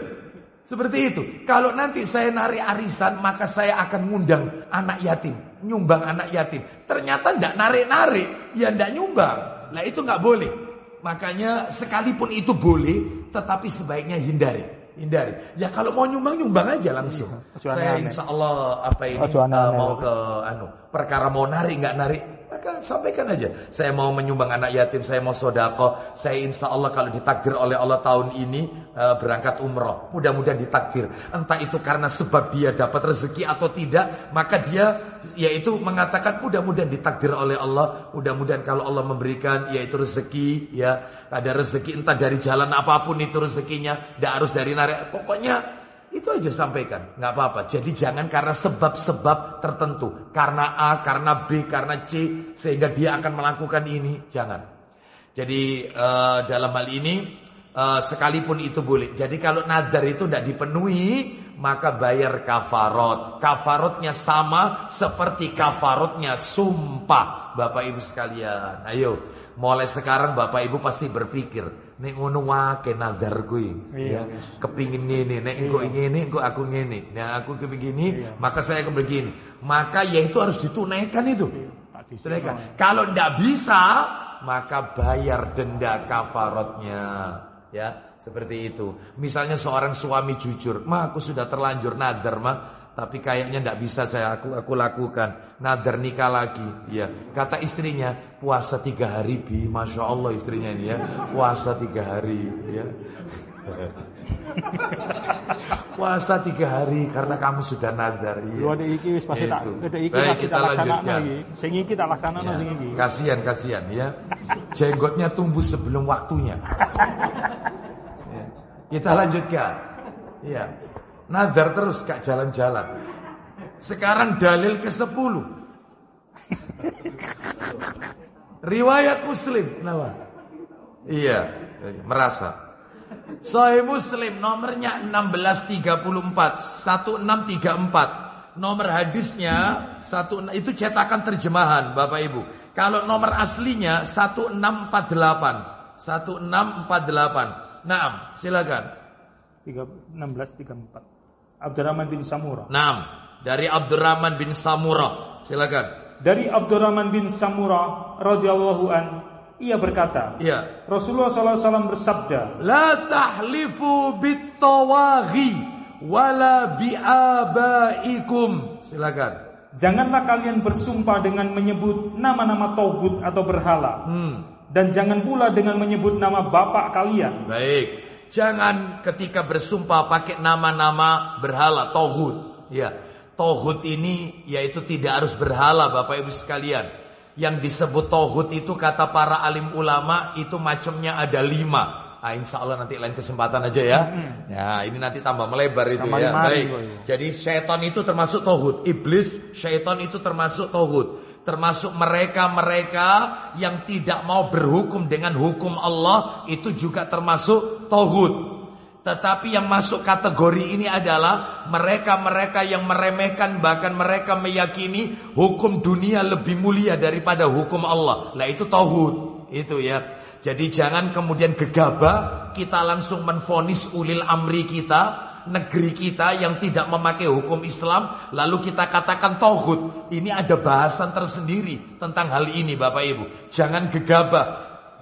Seperti itu. Kalau nanti saya nari arisan, maka saya akan ngundang anak yatim. Nyumbang anak yatim. Ternyata tidak narik-narik, ya tidak nyumbang. Nah itu nggak boleh. Makanya sekalipun itu boleh, tetapi sebaiknya hindari hindari. Ya kalau mau nyumbang nyumbang aja langsung. Iya, Saya insya Allah apa ini uh, mau ke anu perkara mau nari nggak nari maka sampaikan aja. Saya mau menyumbang anak yatim, saya mau sodako. Saya insya Allah kalau ditakdir oleh Allah tahun ini uh, berangkat umroh. Mudah-mudahan ditakdir. Entah itu karena sebab dia dapat rezeki atau tidak, maka dia yaitu mengatakan mudah-mudahan ditakdir oleh Allah. Mudah-mudahan kalau Allah memberikan yaitu rezeki, ya ada rezeki entah dari jalan apa pun itu rezekinya, tidak harus dari narik. Pokoknya itu aja sampaikan, nggak apa-apa. Jadi jangan karena sebab-sebab tertentu, karena A, karena B, karena C, sehingga dia akan melakukan ini. Jangan. Jadi uh, dalam hal ini uh, sekalipun itu boleh. Jadi kalau nadar itu tidak dipenuhi, maka bayar kafarot. Kafarotnya sama seperti kafarotnya sumpah, bapak ibu sekalian. Ayo, mulai sekarang bapak ibu pasti berpikir Nek ngono wake nadar kuwi. Iya, ya. Kepingin ngene, nek engko iya. ngene, engko aku ngene. Nah, aku kepingin iya. maka saya begini. Maka ya itu harus ditunaikan itu. Tunaikan. Kalau tidak bisa, maka bayar denda kafarotnya. Ya, seperti itu. Misalnya seorang suami jujur, "Ma, aku sudah terlanjur nadar, Ma." Tapi kayaknya tidak bisa saya aku aku lakukan nadar nikah lagi ya kata istrinya puasa tiga hari bi masya Allah istrinya ini ya puasa tiga hari ya puasa tiga hari karena kamu sudah nadar ya. iki pasti tak Baik, kita lanjutkan. Sing iki tak laksanakan ya. sing iki. Kasihan kasihan ya. Jenggotnya tumbuh sebelum waktunya. ya. Kita lanjutkan. Ya. Nazar terus gak jalan-jalan. Sekarang dalil ke-10. Riwayat Muslim. Kenapa? Iya, merasa. Sahih Muslim nomornya 1634, 1634. Nomor hadisnya satu itu cetakan terjemahan Bapak Ibu. Kalau nomor aslinya 1648. 1648. Naam, silakan. 1634. Abdurrahman bin Samura. Naam, dari Abdurrahman bin Samura. Silakan. Dari Abdurrahman bin Samura radhiyallahu an ia berkata, Iya. Rasulullah SAW bersabda, La tahlifu bitawaghi wala biabaikum. Silakan. Janganlah kalian bersumpah dengan menyebut nama-nama tauhid atau berhala. Hmm. Dan jangan pula dengan menyebut nama bapak kalian. Baik. Jangan ketika bersumpah pakai nama-nama berhala tauhid. Ya. Tauhid ini yaitu tidak harus berhala Bapak Ibu sekalian. Yang disebut tauhid itu kata para alim ulama itu macamnya ada lima. Ah, insya Allah nanti lain kesempatan aja ya. Ya, ini nanti tambah melebar itu Tambah ya. Baik. Jadi syaitan itu termasuk tauhid. Iblis, syaitan itu termasuk tauhid. Termasuk mereka-mereka yang tidak mau berhukum dengan hukum Allah itu juga termasuk tauhid. Tetapi yang masuk kategori ini adalah mereka-mereka yang meremehkan bahkan mereka meyakini hukum dunia lebih mulia daripada hukum Allah. Lah itu tauhid. Itu ya. Jadi jangan kemudian gegabah kita langsung menfonis ulil amri kita, negeri kita yang tidak memakai hukum Islam lalu kita katakan tauhid. Ini ada bahasan tersendiri tentang hal ini Bapak Ibu. Jangan gegabah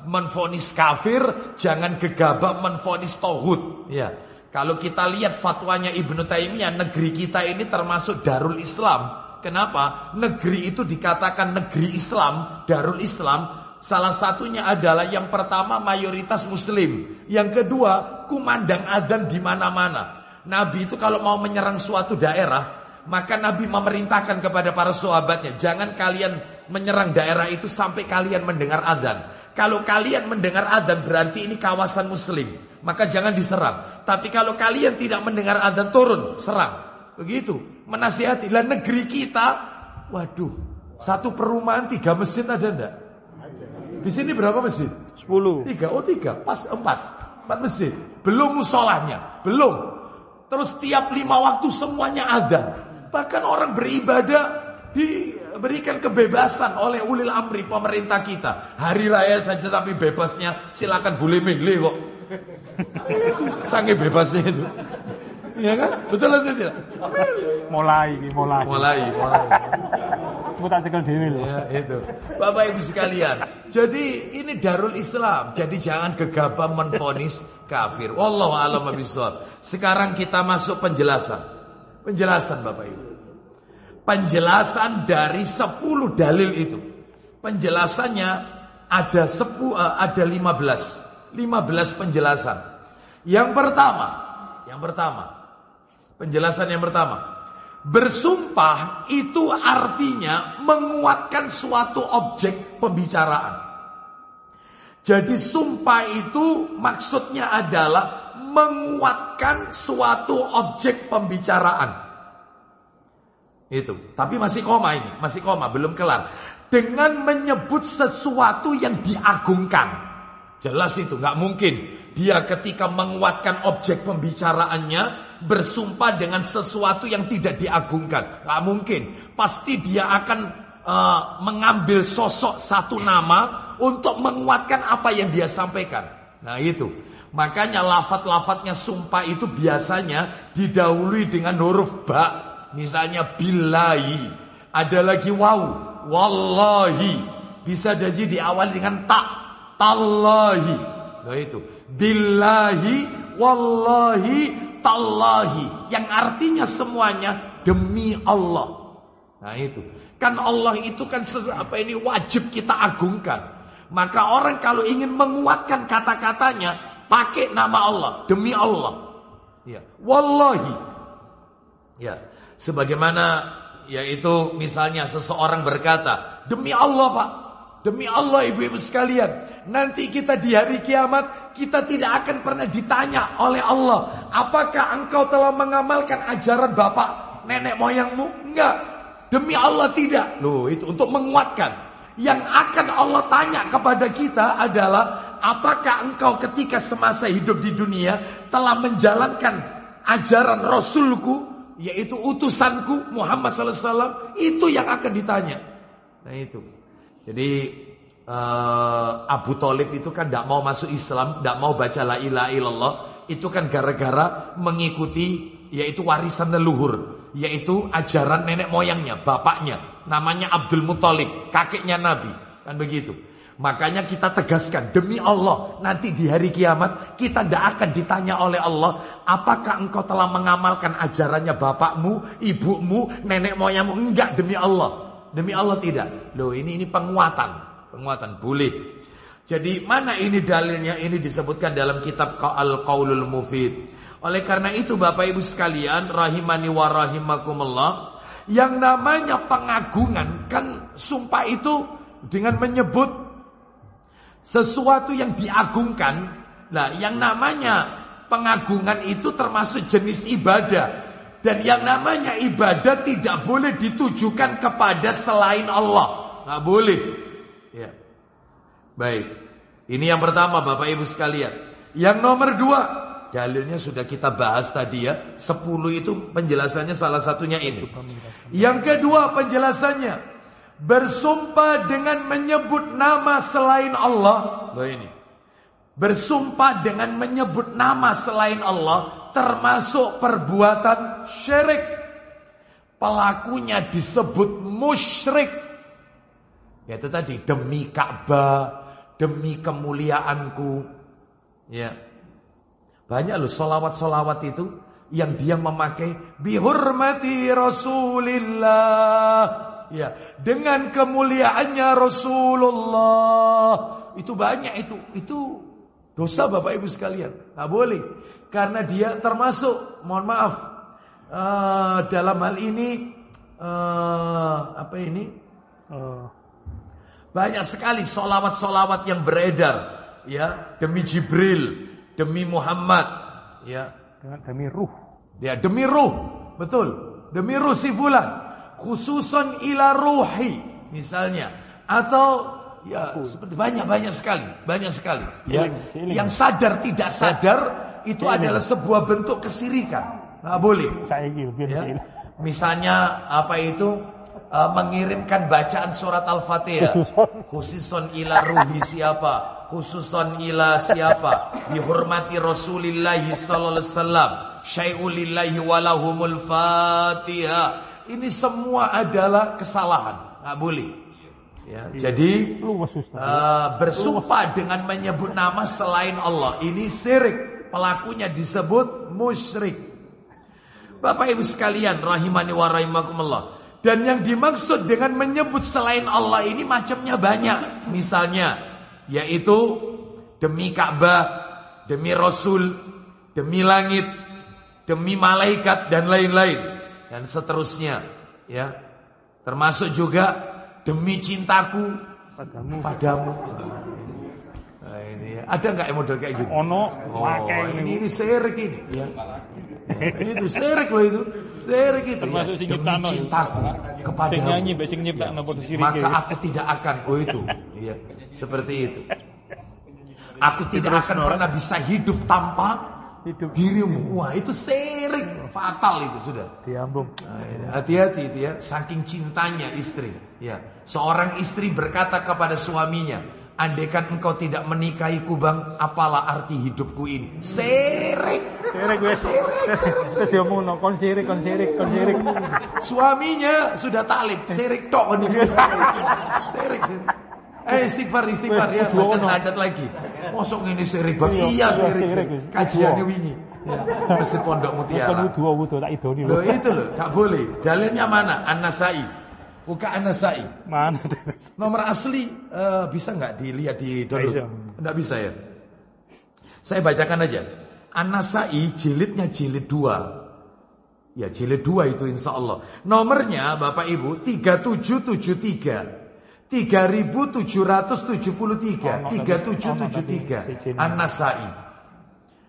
menfonis kafir, jangan gegabah menfonis tauhid. Ya. Kalau kita lihat fatwanya Ibnu Taimiyah, negeri kita ini termasuk Darul Islam. Kenapa? Negeri itu dikatakan negeri Islam, Darul Islam. Salah satunya adalah yang pertama mayoritas muslim. Yang kedua, kumandang adzan di mana-mana. Nabi itu kalau mau menyerang suatu daerah, maka Nabi memerintahkan kepada para sahabatnya, jangan kalian menyerang daerah itu sampai kalian mendengar adzan. Kalau kalian mendengar adzan berarti ini kawasan muslim, maka jangan diserang. Tapi kalau kalian tidak mendengar adzan turun, serang. Begitu, menasihati. Lah negeri kita, waduh, satu perumahan tiga masjid ada enggak? Di sini berapa masjid? 10. Tiga, oh tiga, pas empat. Empat masjid. Belum musolahnya, belum. Terus tiap lima waktu semuanya ada. Bahkan orang beribadah diberikan kebebasan oleh ulil amri pemerintah kita. Hari raya saja tapi bebasnya silakan boleh milih kok. itu sangat bebasnya itu. Iya kan? Betul atau tidak? Mulai, mulai. Mulai, mulai. Tak cekel dhewe lho. Ya, itu. Bapak Ibu sekalian. Jadi ini Darul Islam. Jadi jangan gegabah menfonis kafir. Wallahu a'lam bishawab. Sekarang kita masuk penjelasan. Penjelasan Bapak Ibu. Penjelasan dari 10 dalil itu. Penjelasannya ada 10 eh, ada 15. 15 penjelasan. Yang pertama, yang pertama. Penjelasan yang pertama. Bersumpah itu artinya menguatkan suatu objek pembicaraan. Jadi sumpah itu maksudnya adalah menguatkan suatu objek pembicaraan. Itu. Tapi masih koma ini, masih koma, belum kelar. Dengan menyebut sesuatu yang diagungkan. Jelas itu, nggak mungkin. Dia ketika menguatkan objek pembicaraannya, bersumpah dengan sesuatu yang tidak diagungkan. Nggak mungkin. Pasti dia akan uh, mengambil sosok satu nama untuk menguatkan apa yang dia sampaikan. Nah itu. Makanya lafat-lafatnya sumpah itu biasanya didahului dengan huruf ba. Misalnya billahi. Ada lagi waw. Wallahi. Bisa jadi diawali dengan tak. Tallahi. Nah itu. Billahi. Wallahi. Tallahi. Yang artinya semuanya demi Allah. Nah itu. Kan Allah itu kan apa ini wajib kita agungkan. Maka orang kalau ingin menguatkan kata-katanya pakai nama Allah, demi Allah. Ya, wallahi. Ya, sebagaimana yaitu misalnya seseorang berkata, demi Allah Pak, demi Allah ibu-ibu sekalian, nanti kita di hari kiamat kita tidak akan pernah ditanya oleh Allah, apakah engkau telah mengamalkan ajaran bapak nenek moyangmu? Enggak. Demi Allah tidak. Loh, itu untuk menguatkan. Yang akan Allah tanya kepada kita adalah apakah engkau ketika semasa hidup di dunia telah menjalankan ajaran Rasulku yaitu utusanku Muhammad SAW itu yang akan ditanya. Nah itu. Jadi uh, Abu Talib itu kan tidak mau masuk Islam, tidak mau baca la ilaha illallah, itu kan gara-gara mengikuti yaitu warisan leluhur, yaitu ajaran nenek moyangnya, bapaknya, namanya Abdul Muthalib, kakeknya Nabi, kan begitu. Makanya kita tegaskan demi Allah nanti di hari kiamat kita tidak akan ditanya oleh Allah apakah engkau telah mengamalkan ajarannya bapakmu, ibumu, nenek moyangmu? Enggak demi Allah. Demi Allah tidak. Loh ini ini penguatan, penguatan boleh. Jadi mana ini dalilnya? Ini disebutkan dalam kitab Al-Qaulul Mufid. Oleh karena itu Bapak Ibu sekalian rahimani wa rahimakumullah yang namanya pengagungan kan sumpah itu dengan menyebut sesuatu yang diagungkan. Nah, yang namanya pengagungan itu termasuk jenis ibadah. Dan yang namanya ibadah tidak boleh ditujukan kepada selain Allah. Nggak boleh. Ya. Baik. Ini yang pertama Bapak Ibu sekalian. Yang nomor dua. Dalilnya sudah kita bahas tadi ya. Sepuluh itu penjelasannya salah satunya ini. Yang kedua penjelasannya bersumpah dengan menyebut nama selain Allah. Loh ini. Bersumpah dengan menyebut nama selain Allah termasuk perbuatan syirik. Pelakunya disebut musyrik. Yaitu tadi demi Ka'bah, demi kemuliaanku. Ya. Banyak loh solawat-solawat itu yang dia memakai bihurmati Rasulillah ya dengan kemuliaannya Rasulullah itu banyak itu itu dosa Bapak Ibu sekalian nggak boleh karena dia termasuk. Mohon maaf. Uh, dalam hal ini uh, apa ini? Uh. banyak sekali solawat-solawat yang beredar ya. Demi Jibril demi Muhammad ya. Demi ruh. Ya demi ruh. Betul. Demi ruh si fulan. Khususan ila ruhi misalnya. Atau ya seperti banyak banyak sekali. Banyak sekali ya. Yang sadar tidak sadar itu adalah sebuah bentuk kesirikan. Nggak boleh. Ya. misalnya apa itu? Uh, mengirimkan bacaan surat al-fatihah. Khususon ila ruhi siapa? Khususon ila siapa? Dihormati Rasulullah sallallahu alaihi wasallam. Syai'ulillahi walahumul fatihah. Ini semua adalah kesalahan, nggak boleh. Ya, iya. jadi uh, bersumpah dengan menyebut nama selain Allah. Ini syirik, pelakunya disebut musyrik. Bapak Ibu sekalian, rahimani wa rahimakumullah. Dan yang dimaksud dengan menyebut selain Allah ini macamnya banyak. Misalnya, yaitu demi Ka'bah, demi Rasul, demi langit, demi malaikat dan lain-lain dan seterusnya ya termasuk juga demi cintaku padamu padamu. Ada nggak model kayak gitu ono oh, ini. ini serik ini. Ya. itu serik loh itu. Serik itu. Termasuk ya. demi cintaku kepada nyanyi sing ya. maka aku tidak akan oh itu. Ya seperti itu. Aku tidak akan pernah bisa hidup tanpa hidup. dirimu. Wah, itu serik, fatal itu sudah. Diambung. Nah, hati-hati itu ya, saking cintanya istri. Ya, seorang istri berkata kepada suaminya, "Andaikan engkau tidak menikahiku, Bang, apalah arti hidupku ini?" Serik. Serik gue. Serik. Terus dia mau kon serik, kon serik, kon serik. Suaminya sudah talib, serik tok ini. Serik, serik. Eh istighfar istighfar ya baca syahadat lagi. Mosok ini sirik bang. Iya, iya sirik. Kajiannya wingi. Ya, Masjid Pondok Mutiara. Bukan wudu wudu tak idoni loh. itu loh, tak boleh. Dalilnya mana? An-Nasai. Buka An-Nasai. Mana? Nomor asli uh, bisa nggak dilihat di download? Enggak bisa ya. Saya bacakan aja. An-Nasai jilidnya jilid 2. Ya jilid 2 itu insya Allah. Nomornya Bapak Ibu 3773. 3773 3773 An-Nasai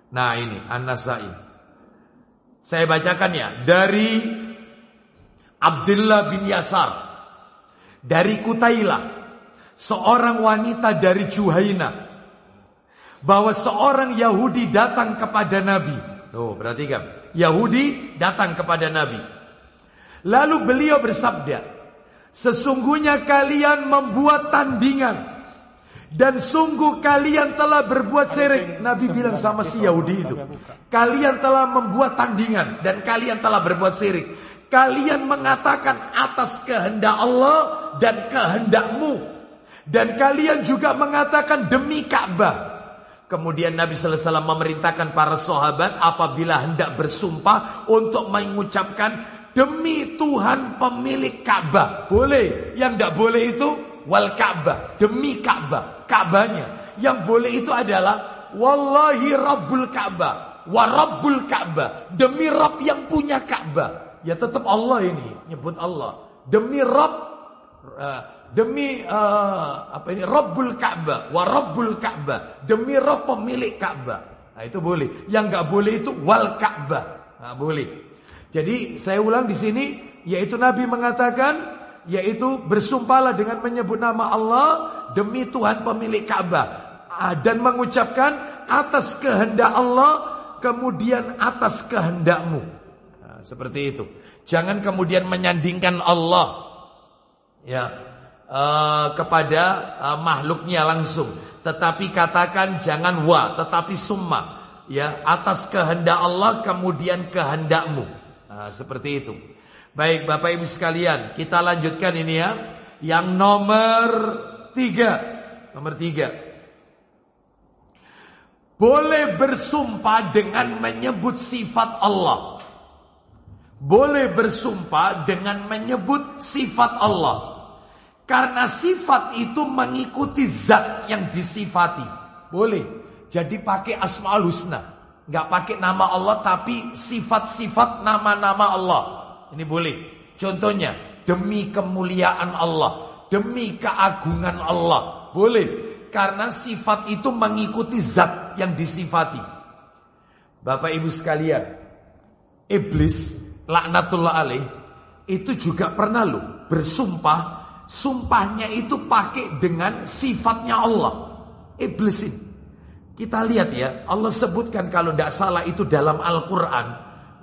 Nah ini An-Nasai Saya bacakan ya Dari Abdullah bin Yasar Dari Kutaila seorang wanita dari Juhaina bahwa seorang Yahudi datang kepada Nabi. Tuh, perhatikan. Yahudi datang kepada Nabi. Lalu beliau bersabda, "Sesungguhnya kalian membuat tandingan dan sungguh kalian telah berbuat syirik. Nabi bilang sama si Yahudi itu. Kalian telah membuat tandingan dan kalian telah berbuat syirik. Kalian mengatakan atas kehendak Allah dan kehendakmu. Dan kalian juga mengatakan demi Ka'bah. Kemudian Nabi Sallallahu Alaihi Wasallam memerintahkan para sahabat apabila hendak bersumpah untuk mengucapkan demi Tuhan pemilik Ka'bah. Boleh. Yang tidak boleh itu wal Ka'bah. Demi Ka'bah. Ka'bahnya. Yang boleh itu adalah wallahi rabbul Ka'bah wa rabbul Ka'bah. Demi Rabb yang punya Ka'bah. Ya tetap Allah ini, nyebut Allah. Demi Rabb uh, demi uh, apa ini Rabbul Ka'bah wa Rabbul Ka'bah. Demi Rabb pemilik Ka'bah. Nah, itu boleh. Yang nggak boleh itu wal Ka'bah. Nah, boleh. Jadi saya ulang di sini yaitu Nabi mengatakan yaitu bersumpahlah dengan menyebut nama Allah demi Tuhan pemilik Ka'bah ah, dan mengucapkan atas kehendak Allah kemudian atas kehendakmu. Seperti itu. Jangan kemudian menyandingkan Allah ya uh, kepada uh, makhluknya langsung, tetapi katakan jangan wa, tetapi summa ya atas kehendak Allah kemudian kehendakmu. Nah, seperti itu. Baik Bapak Ibu sekalian, kita lanjutkan ini ya. Yang nomor tiga. Nomor tiga. Boleh bersumpah dengan menyebut sifat Allah. Boleh bersumpah dengan menyebut sifat Allah. Karena sifat itu mengikuti zat yang disifati. Boleh. Jadi pakai asmaul husna. Nggak pakai nama Allah tapi sifat-sifat nama-nama Allah. Ini boleh. Contohnya, demi kemuliaan Allah, demi keagungan Allah. Boleh. Karena sifat itu mengikuti zat yang disifati. Bapak Ibu sekalian, iblis laknatullah alaih itu juga pernah loh bersumpah. Sumpahnya itu pakai dengan sifatnya Allah. Iblis ini. Kita lihat ya, Allah sebutkan kalau tidak salah itu dalam Al-Quran.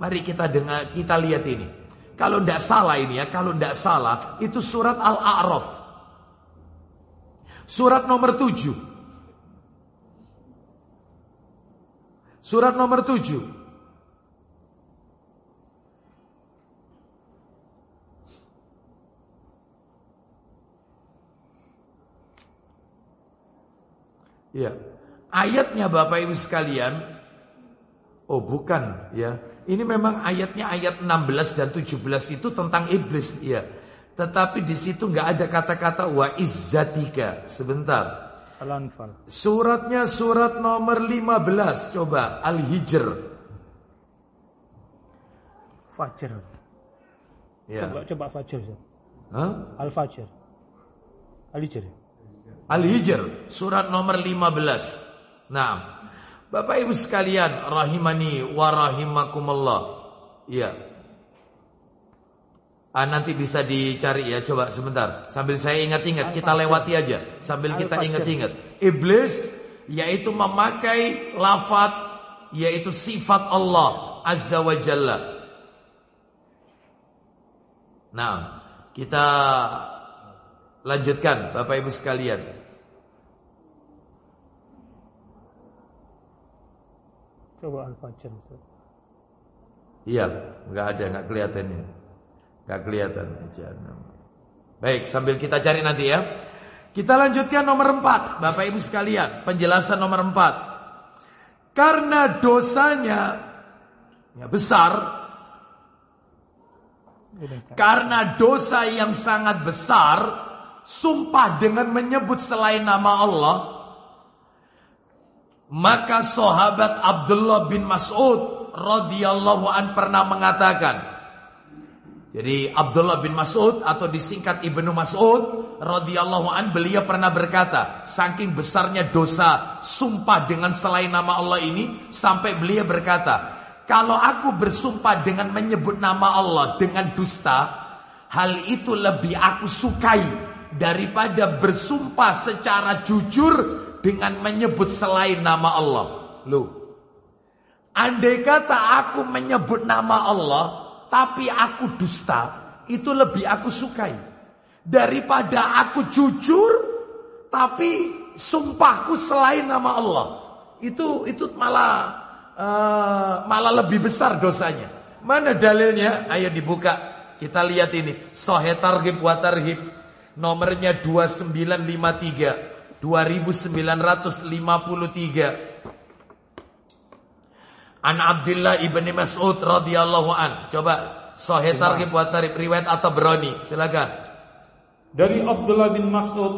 Mari kita dengar, kita lihat ini. Kalau tidak salah ini ya, kalau tidak salah itu surat Al-A'raf. Surat nomor 7. Surat nomor 7. Ya. Ayatnya Bapak Ibu sekalian. Oh, bukan ya. Ini memang ayatnya ayat 16 dan 17 itu tentang iblis, ya. Tetapi di situ nggak ada kata-kata wa izzatika. Sebentar. Al-Anfal. Suratnya surat nomor 15. Coba Al-Hijr. Fajr. Ya. Coba coba Fajr. Hah? Al-Fajr. Al-Hijr. Al-Hijr surat nomor 15. Nah, Bapak Ibu sekalian, rahimani wa rahimakumullah. Iya. Ah, nanti bisa dicari ya, coba sebentar. Sambil saya ingat-ingat, kita lewati aja. Sambil kita ingat-ingat. Iblis yaitu memakai lafat yaitu sifat Allah Azza wa Jalla. Nah, kita lanjutkan Bapak Ibu sekalian. Coba Al-Fajr. Iya, nggak ada, nggak kelihatan ini. Nggak kelihatan. Baik, sambil kita cari nanti ya. Kita lanjutkan nomor empat, Bapak Ibu sekalian. Penjelasan nomor empat. Karena dosanya ya, besar. Karena dosa yang sangat besar, sumpah dengan menyebut selain nama Allah, maka sahabat Abdullah bin Mas'ud radhiyallahu an pernah mengatakan jadi Abdullah bin Mas'ud atau disingkat Ibnu Mas'ud radhiyallahu an beliau pernah berkata, saking besarnya dosa sumpah dengan selain nama Allah ini sampai beliau berkata, kalau aku bersumpah dengan menyebut nama Allah dengan dusta, hal itu lebih aku sukai daripada bersumpah secara jujur dengan menyebut selain nama Allah. Loh. Andai kata aku menyebut nama Allah, tapi aku dusta, itu lebih aku sukai. Daripada aku jujur, tapi sumpahku selain nama Allah. Itu itu malah uh, malah lebih besar dosanya. Mana dalilnya? Ayo dibuka. Kita lihat ini. Sahih targhib wa tarhib. Nomornya 2953. 2953. An Abdullah ibni Mas'ud radhiyallahu an. Coba Sahih targhib wa tarhib riwayat atau berani. Silakan. Dari Abdullah bin Mas'ud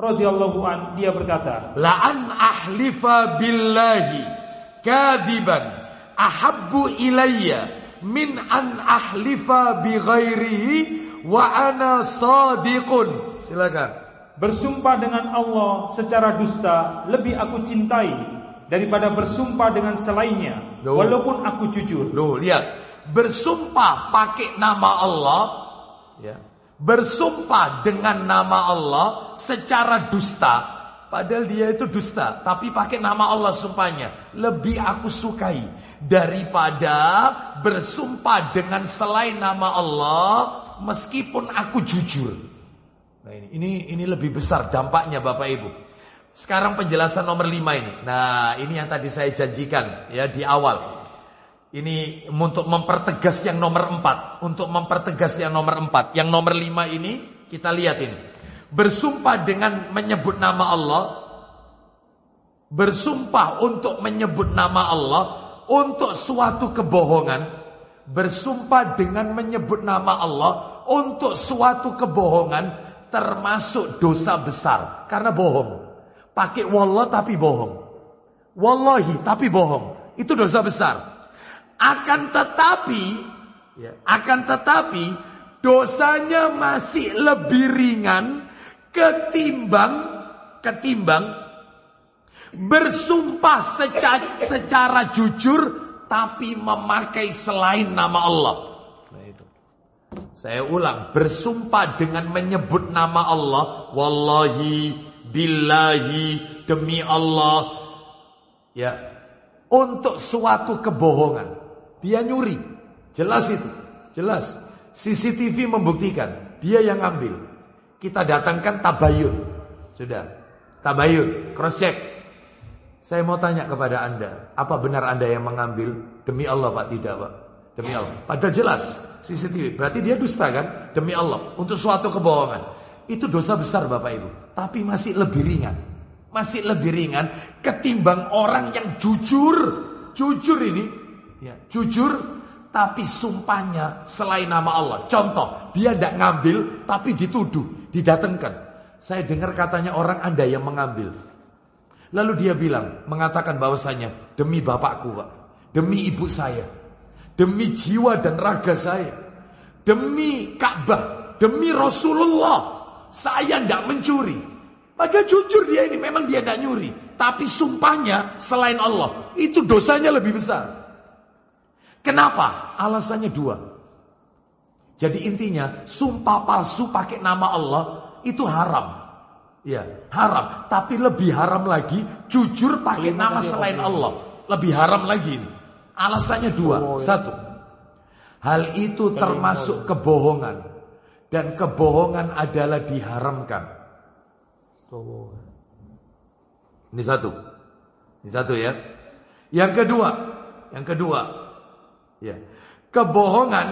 radhiyallahu an dia berkata, "La an ahlifa billahi kadiban ahabbu ilayya min an ahlifa bi ghairihi wa ana sadiqun. Silakan. Bersumpah dengan Allah secara dusta lebih aku cintai daripada bersumpah dengan selainnya Loh. walaupun aku jujur. Loh, lihat. Bersumpah pakai nama Allah ya. Bersumpah dengan nama Allah secara dusta Padahal dia itu dusta, tapi pakai nama Allah sumpahnya. Lebih aku sukai daripada bersumpah dengan selain nama Allah meskipun aku jujur. Nah ini ini ini lebih besar dampaknya Bapak Ibu. Sekarang penjelasan nomor lima ini. Nah, ini yang tadi saya janjikan ya di awal. Ini untuk mempertegas yang nomor empat, untuk mempertegas yang nomor empat. Yang nomor lima ini kita lihat ini. Bersumpah dengan menyebut nama Allah. Bersumpah untuk menyebut nama Allah untuk suatu kebohongan, bersumpah dengan menyebut nama Allah untuk suatu kebohongan termasuk dosa besar karena bohong. Pakai wallah tapi bohong. Wallahi tapi bohong. Itu dosa besar. Akan tetapi ya, akan tetapi dosanya masih lebih ringan ketimbang ketimbang bersumpah secara, secara jujur tapi memakai selain nama Allah. Saya ulang, bersumpah dengan menyebut nama Allah, wallahi, billahi, demi Allah. Ya. Untuk suatu kebohongan. Dia nyuri. Jelas itu. Jelas. CCTV membuktikan dia yang ambil. Kita datangkan tabayun. Sudah. Tabayun, cross check. Saya mau tanya kepada Anda, apa benar Anda yang mengambil? Demi Allah Pak, tidak Pak. Demi Allah. Padahal jelas CCTV. Berarti dia dusta kan? Demi Allah. Untuk suatu kebohongan. Itu dosa besar Bapak Ibu. Tapi masih lebih ringan. Masih lebih ringan ketimbang orang yang jujur. Jujur ini. ya Jujur tapi sumpahnya selain nama Allah. Contoh, dia tidak ngambil tapi dituduh, didatangkan. Saya dengar katanya orang Anda yang mengambil. Lalu dia bilang, mengatakan bahwasanya demi bapakku, Pak, demi ibu saya, demi jiwa dan raga saya, demi Ka'bah, demi Rasulullah, saya tidak mencuri. Padahal jujur dia ini memang dia tidak nyuri, tapi sumpahnya selain Allah, itu dosanya lebih besar. Kenapa? Alasannya dua. Jadi intinya, sumpah palsu pakai nama Allah itu haram. Ya, haram. Tapi lebih haram lagi jujur pakai nama selain Allah. Lebih haram lagi ini. Alasannya dua. Oh, ya. Satu. Hal itu termasuk kebohongan. Dan kebohongan adalah diharamkan. Ini satu. Ini satu ya. Yang kedua. Yang kedua. Ya. Kebohongan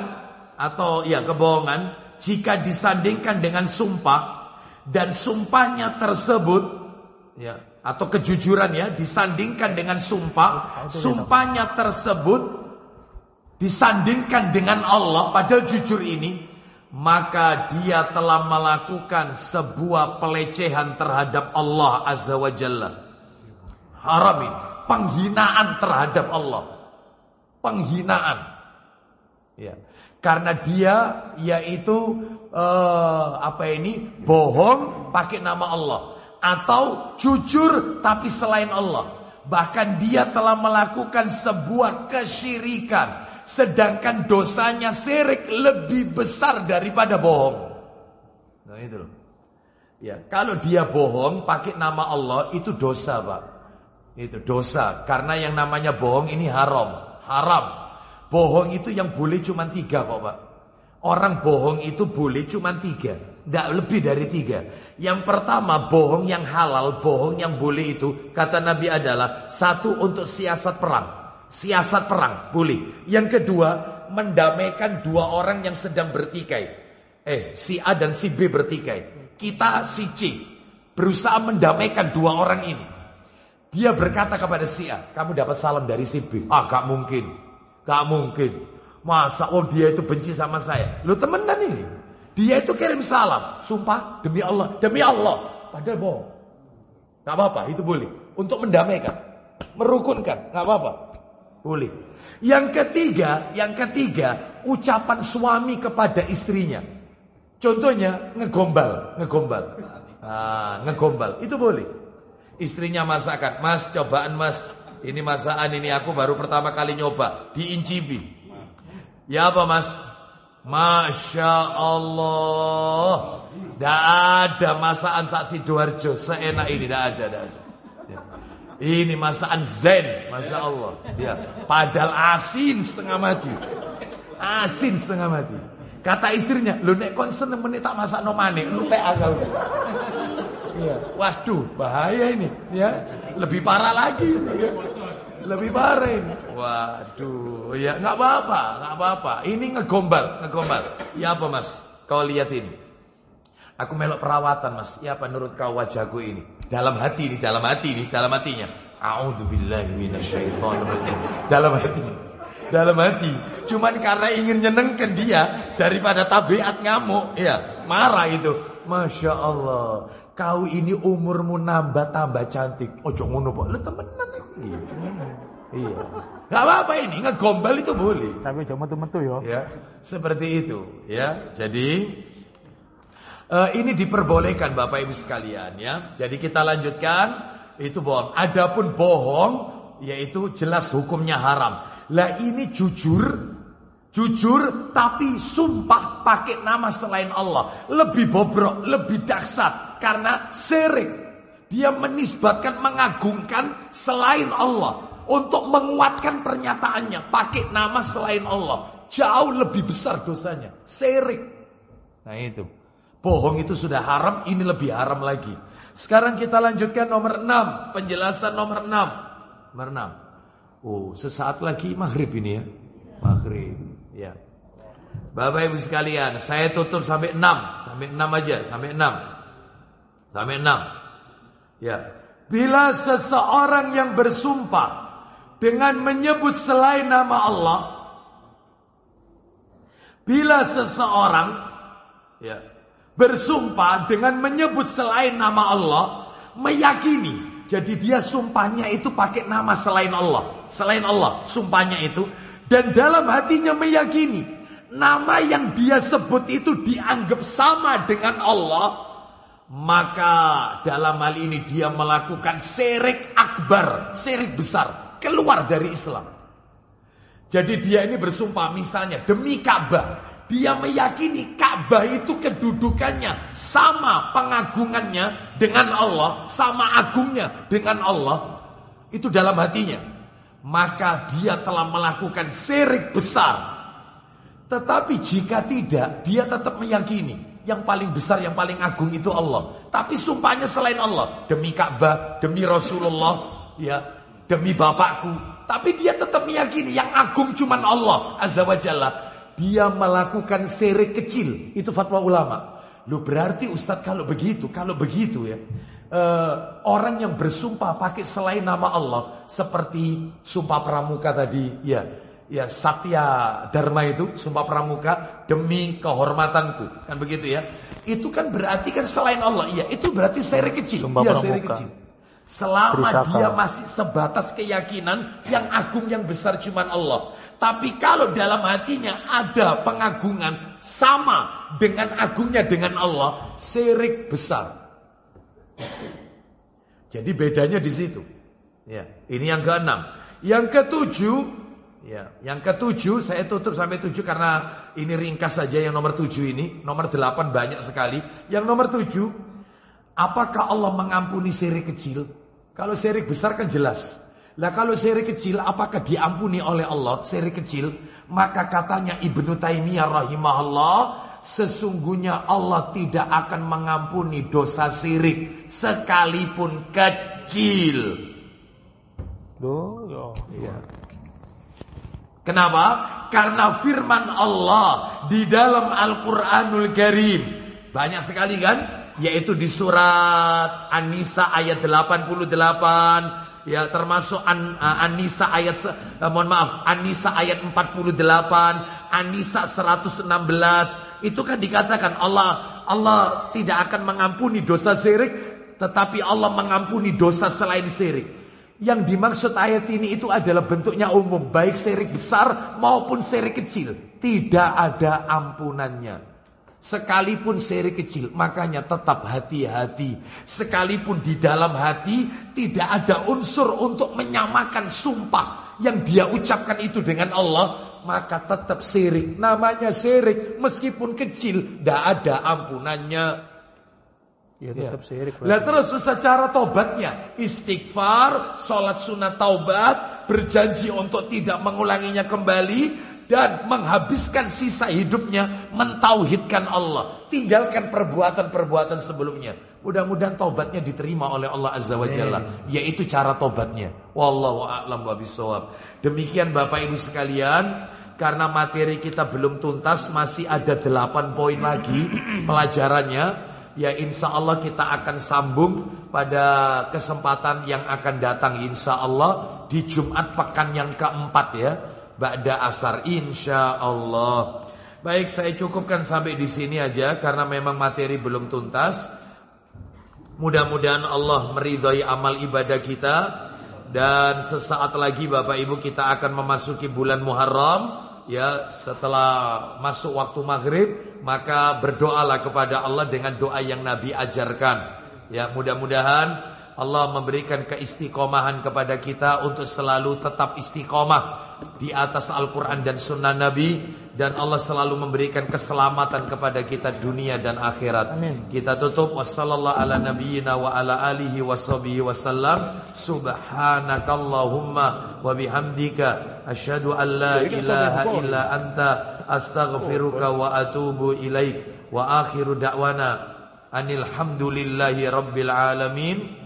atau ya kebohongan jika disandingkan dengan sumpah dan sumpahnya tersebut ya atau kejujuran ya disandingkan dengan sumpah, sumpahnya tersebut disandingkan dengan Allah padahal jujur ini maka dia telah melakukan sebuah pelecehan terhadap Allah Azza wa Jalla. Haram ini, penghinaan terhadap Allah. Penghinaan. Ya. Karena dia yaitu uh, apa ini bohong pakai nama Allah atau jujur tapi selain Allah. Bahkan dia telah melakukan sebuah kesyirikan sedangkan dosanya syirik lebih besar daripada bohong. Nah itu loh. Ya, kalau dia bohong pakai nama Allah itu dosa, Pak. Itu dosa karena yang namanya bohong ini haram, haram. Bohong itu yang boleh cuma tiga kok, Pak. Orang bohong itu boleh cuma tiga, tidak lebih dari tiga. Yang pertama bohong yang halal, bohong yang boleh itu kata Nabi adalah satu untuk siasat perang, siasat perang boleh. Yang kedua mendamaikan dua orang yang sedang bertikai. Eh, si A dan si B bertikai. Kita si C berusaha mendamaikan dua orang ini. Dia berkata kepada si A, kamu dapat salam dari si B. Ah, gak mungkin. Gak mungkin. Masa oh dia itu benci sama saya. Lu temenan ini. Dia itu kirim salam. Sumpah demi Allah. Demi Allah. Padahal bohong. Gak apa-apa, itu boleh. Untuk mendamaikan. Merukunkan. Gak apa-apa. Boleh. Yang ketiga, yang ketiga, ucapan suami kepada istrinya. Contohnya ngegombal, ngegombal. Ah, ngegombal. Itu boleh. Istrinya masakan, "Mas, cobaan Mas. Ini masakan ini aku baru pertama kali nyoba di Incibi." Ya apa, Mas? Masya Allah. Tidak ada masakan saksi Sidoarjo seenak ini, tidak ada, tidak ada. Ya. Ini masakan zen, Masya Allah. Ya. Padahal asin setengah mati. Asin setengah mati. Kata istrinya, lu nek kon seneng menit tak masak no mane, lu teh agak. Iya. Waduh, bahaya ini, ya. Lebih parah lagi. Ya. Lebih ini. Waduh, ya nggak apa-apa, nggak apa-apa. Ini ngegombal, ngegombal. Ya apa mas? Kau lihat ini. Aku melok perawatan mas. Ya apa menurut kau wajahku ini? Dalam hati ini, dalam hati ini, dalam hatinya. A'udzubillahi minasyaitonirrajim. Dalam hati dalam hati. Cuman karena ingin nyenengkan dia daripada tabiat ngamuk, ya marah itu. Masya Allah, kau ini umurmu nambah tambah cantik. Ojo ngono lu temenan ini. Iya. Gak apa-apa ini, ngegombal itu boleh. Tapi cuma metu-metu ya. Ya, seperti itu. Ya, jadi uh, ini diperbolehkan Bapak Ibu sekalian ya. Jadi kita lanjutkan itu bohong. Adapun bohong yaitu jelas hukumnya haram. Lah ini jujur, jujur tapi sumpah pakai nama selain Allah. Lebih bobrok, lebih dahsyat karena syirik. Dia menisbatkan mengagungkan selain Allah untuk menguatkan pernyataannya pakai nama selain Allah. Jauh lebih besar dosanya. Syirik. Nah itu. Bohong itu sudah haram, ini lebih haram lagi. Sekarang kita lanjutkan nomor 6, penjelasan nomor 6. Nomor 6. Oh, sesaat lagi maghrib ini ya. Maghrib, ya. Bapak Ibu sekalian, saya tutup sampai 6, sampai 6 aja, sampai 6. Sampai 6. Ya. Bila seseorang yang bersumpah dengan menyebut selain nama Allah, bila seseorang ya, bersumpah dengan menyebut selain nama Allah, meyakini jadi dia sumpahnya itu pakai nama selain Allah. Selain Allah sumpahnya itu. Dan dalam hatinya meyakini. Nama yang dia sebut itu dianggap sama dengan Allah. Maka dalam hal ini dia melakukan serik akbar. Serik besar. Keluar dari Islam. Jadi dia ini bersumpah misalnya demi Ka'bah. Dia meyakini Ka'bah itu kedudukannya sama pengagungannya dengan Allah, sama agungnya dengan Allah. Itu dalam hatinya. Maka dia telah melakukan syirik besar. Tetapi jika tidak, dia tetap meyakini yang paling besar, yang paling agung itu Allah. Tapi sumpahnya selain Allah, demi Ka'bah, demi Rasulullah, ya, demi bapakku. Tapi dia tetap meyakini yang agung cuman Allah Azza wa Jalla dia melakukan syirik kecil. Itu fatwa ulama. Lu berarti Ustadz kalau begitu, kalau begitu ya. Uh, orang yang bersumpah pakai selain nama Allah seperti sumpah pramuka tadi ya ya Satya Dharma itu sumpah pramuka demi kehormatanku kan begitu ya itu kan berarti kan selain Allah iya itu berarti seri kecil sumpah ya seri kecil Selama dia masih sebatas keyakinan yang agung yang besar cuma Allah. Tapi kalau dalam hatinya ada pengagungan sama dengan agungnya dengan Allah, syirik besar. Jadi bedanya di situ. Ya, ini yang keenam. Yang ketujuh, ya, yang ketujuh saya tutup sampai tujuh karena ini ringkas saja yang nomor tujuh ini. Nomor delapan banyak sekali. Yang nomor tujuh Apakah Allah mengampuni syirik kecil? Kalau syirik besar kan jelas. Lah kalau syirik kecil apakah diampuni oleh Allah syirik kecil? Maka katanya Ibnu Taimiyah rahimahullah sesungguhnya Allah tidak akan mengampuni dosa syirik sekalipun kecil. Loh, ya. Iya. Kenapa? Karena firman Allah di dalam Al-Qur'anul Karim banyak sekali kan? Yaitu di surat An-Nisa ayat 88 ya termasuk An, uh, An-Nisa ayat uh, mohon maaf An-Nisa ayat 48 An-Nisa 116 itu kan dikatakan Allah Allah tidak akan mengampuni dosa syirik tetapi Allah mengampuni dosa selain syirik. Yang dimaksud ayat ini itu adalah bentuknya umum, baik syirik besar maupun syirik kecil, tidak ada ampunannya. Sekalipun syirik kecil, makanya tetap hati-hati. Sekalipun di dalam hati tidak ada unsur untuk menyamakan sumpah yang dia ucapkan itu dengan Allah, maka tetap syirik. Namanya syirik meskipun kecil, tidak ada ampunannya. Ya tetap syirik. Lah terus secara tobatnya istighfar, sholat sunat taubat, berjanji untuk tidak mengulanginya kembali dan menghabiskan sisa hidupnya mentauhidkan Allah, tinggalkan perbuatan-perbuatan sebelumnya. Mudah-mudahan taubatnya diterima oleh Allah Azza wa Jalla, yaitu cara tobatnya. Wallahu a'lam bishawab. Demikian Bapak Ibu sekalian, karena materi kita belum tuntas, masih ada 8 poin lagi pelajarannya ya insya Allah kita akan sambung pada kesempatan yang akan datang insya Allah di Jumat pekan yang keempat ya Ba'da asar insya Allah Baik saya cukupkan sampai di sini aja karena memang materi belum tuntas. Mudah-mudahan Allah meridhai amal ibadah kita. Dan sesaat lagi Bapak Ibu kita akan memasuki bulan Muharram. Ya setelah masuk waktu maghrib maka berdoalah kepada Allah dengan doa yang Nabi ajarkan. Ya mudah-mudahan Allah memberikan keistiqomahan kepada kita untuk selalu tetap istiqomah di atas Al-Quran dan Sunnah Nabi dan Allah selalu memberikan keselamatan kepada kita dunia dan akhirat. Amin. Kita tutup wassallallahu ala nabiyyina wa ala alihi washabihi wasallam. Subhanakallahumma wa bihamdika asyhadu an la ilaha illa anta astaghfiruka wa atubu ilaik. Wa akhiru da'wana anil hamdulillahi rabbil alamin.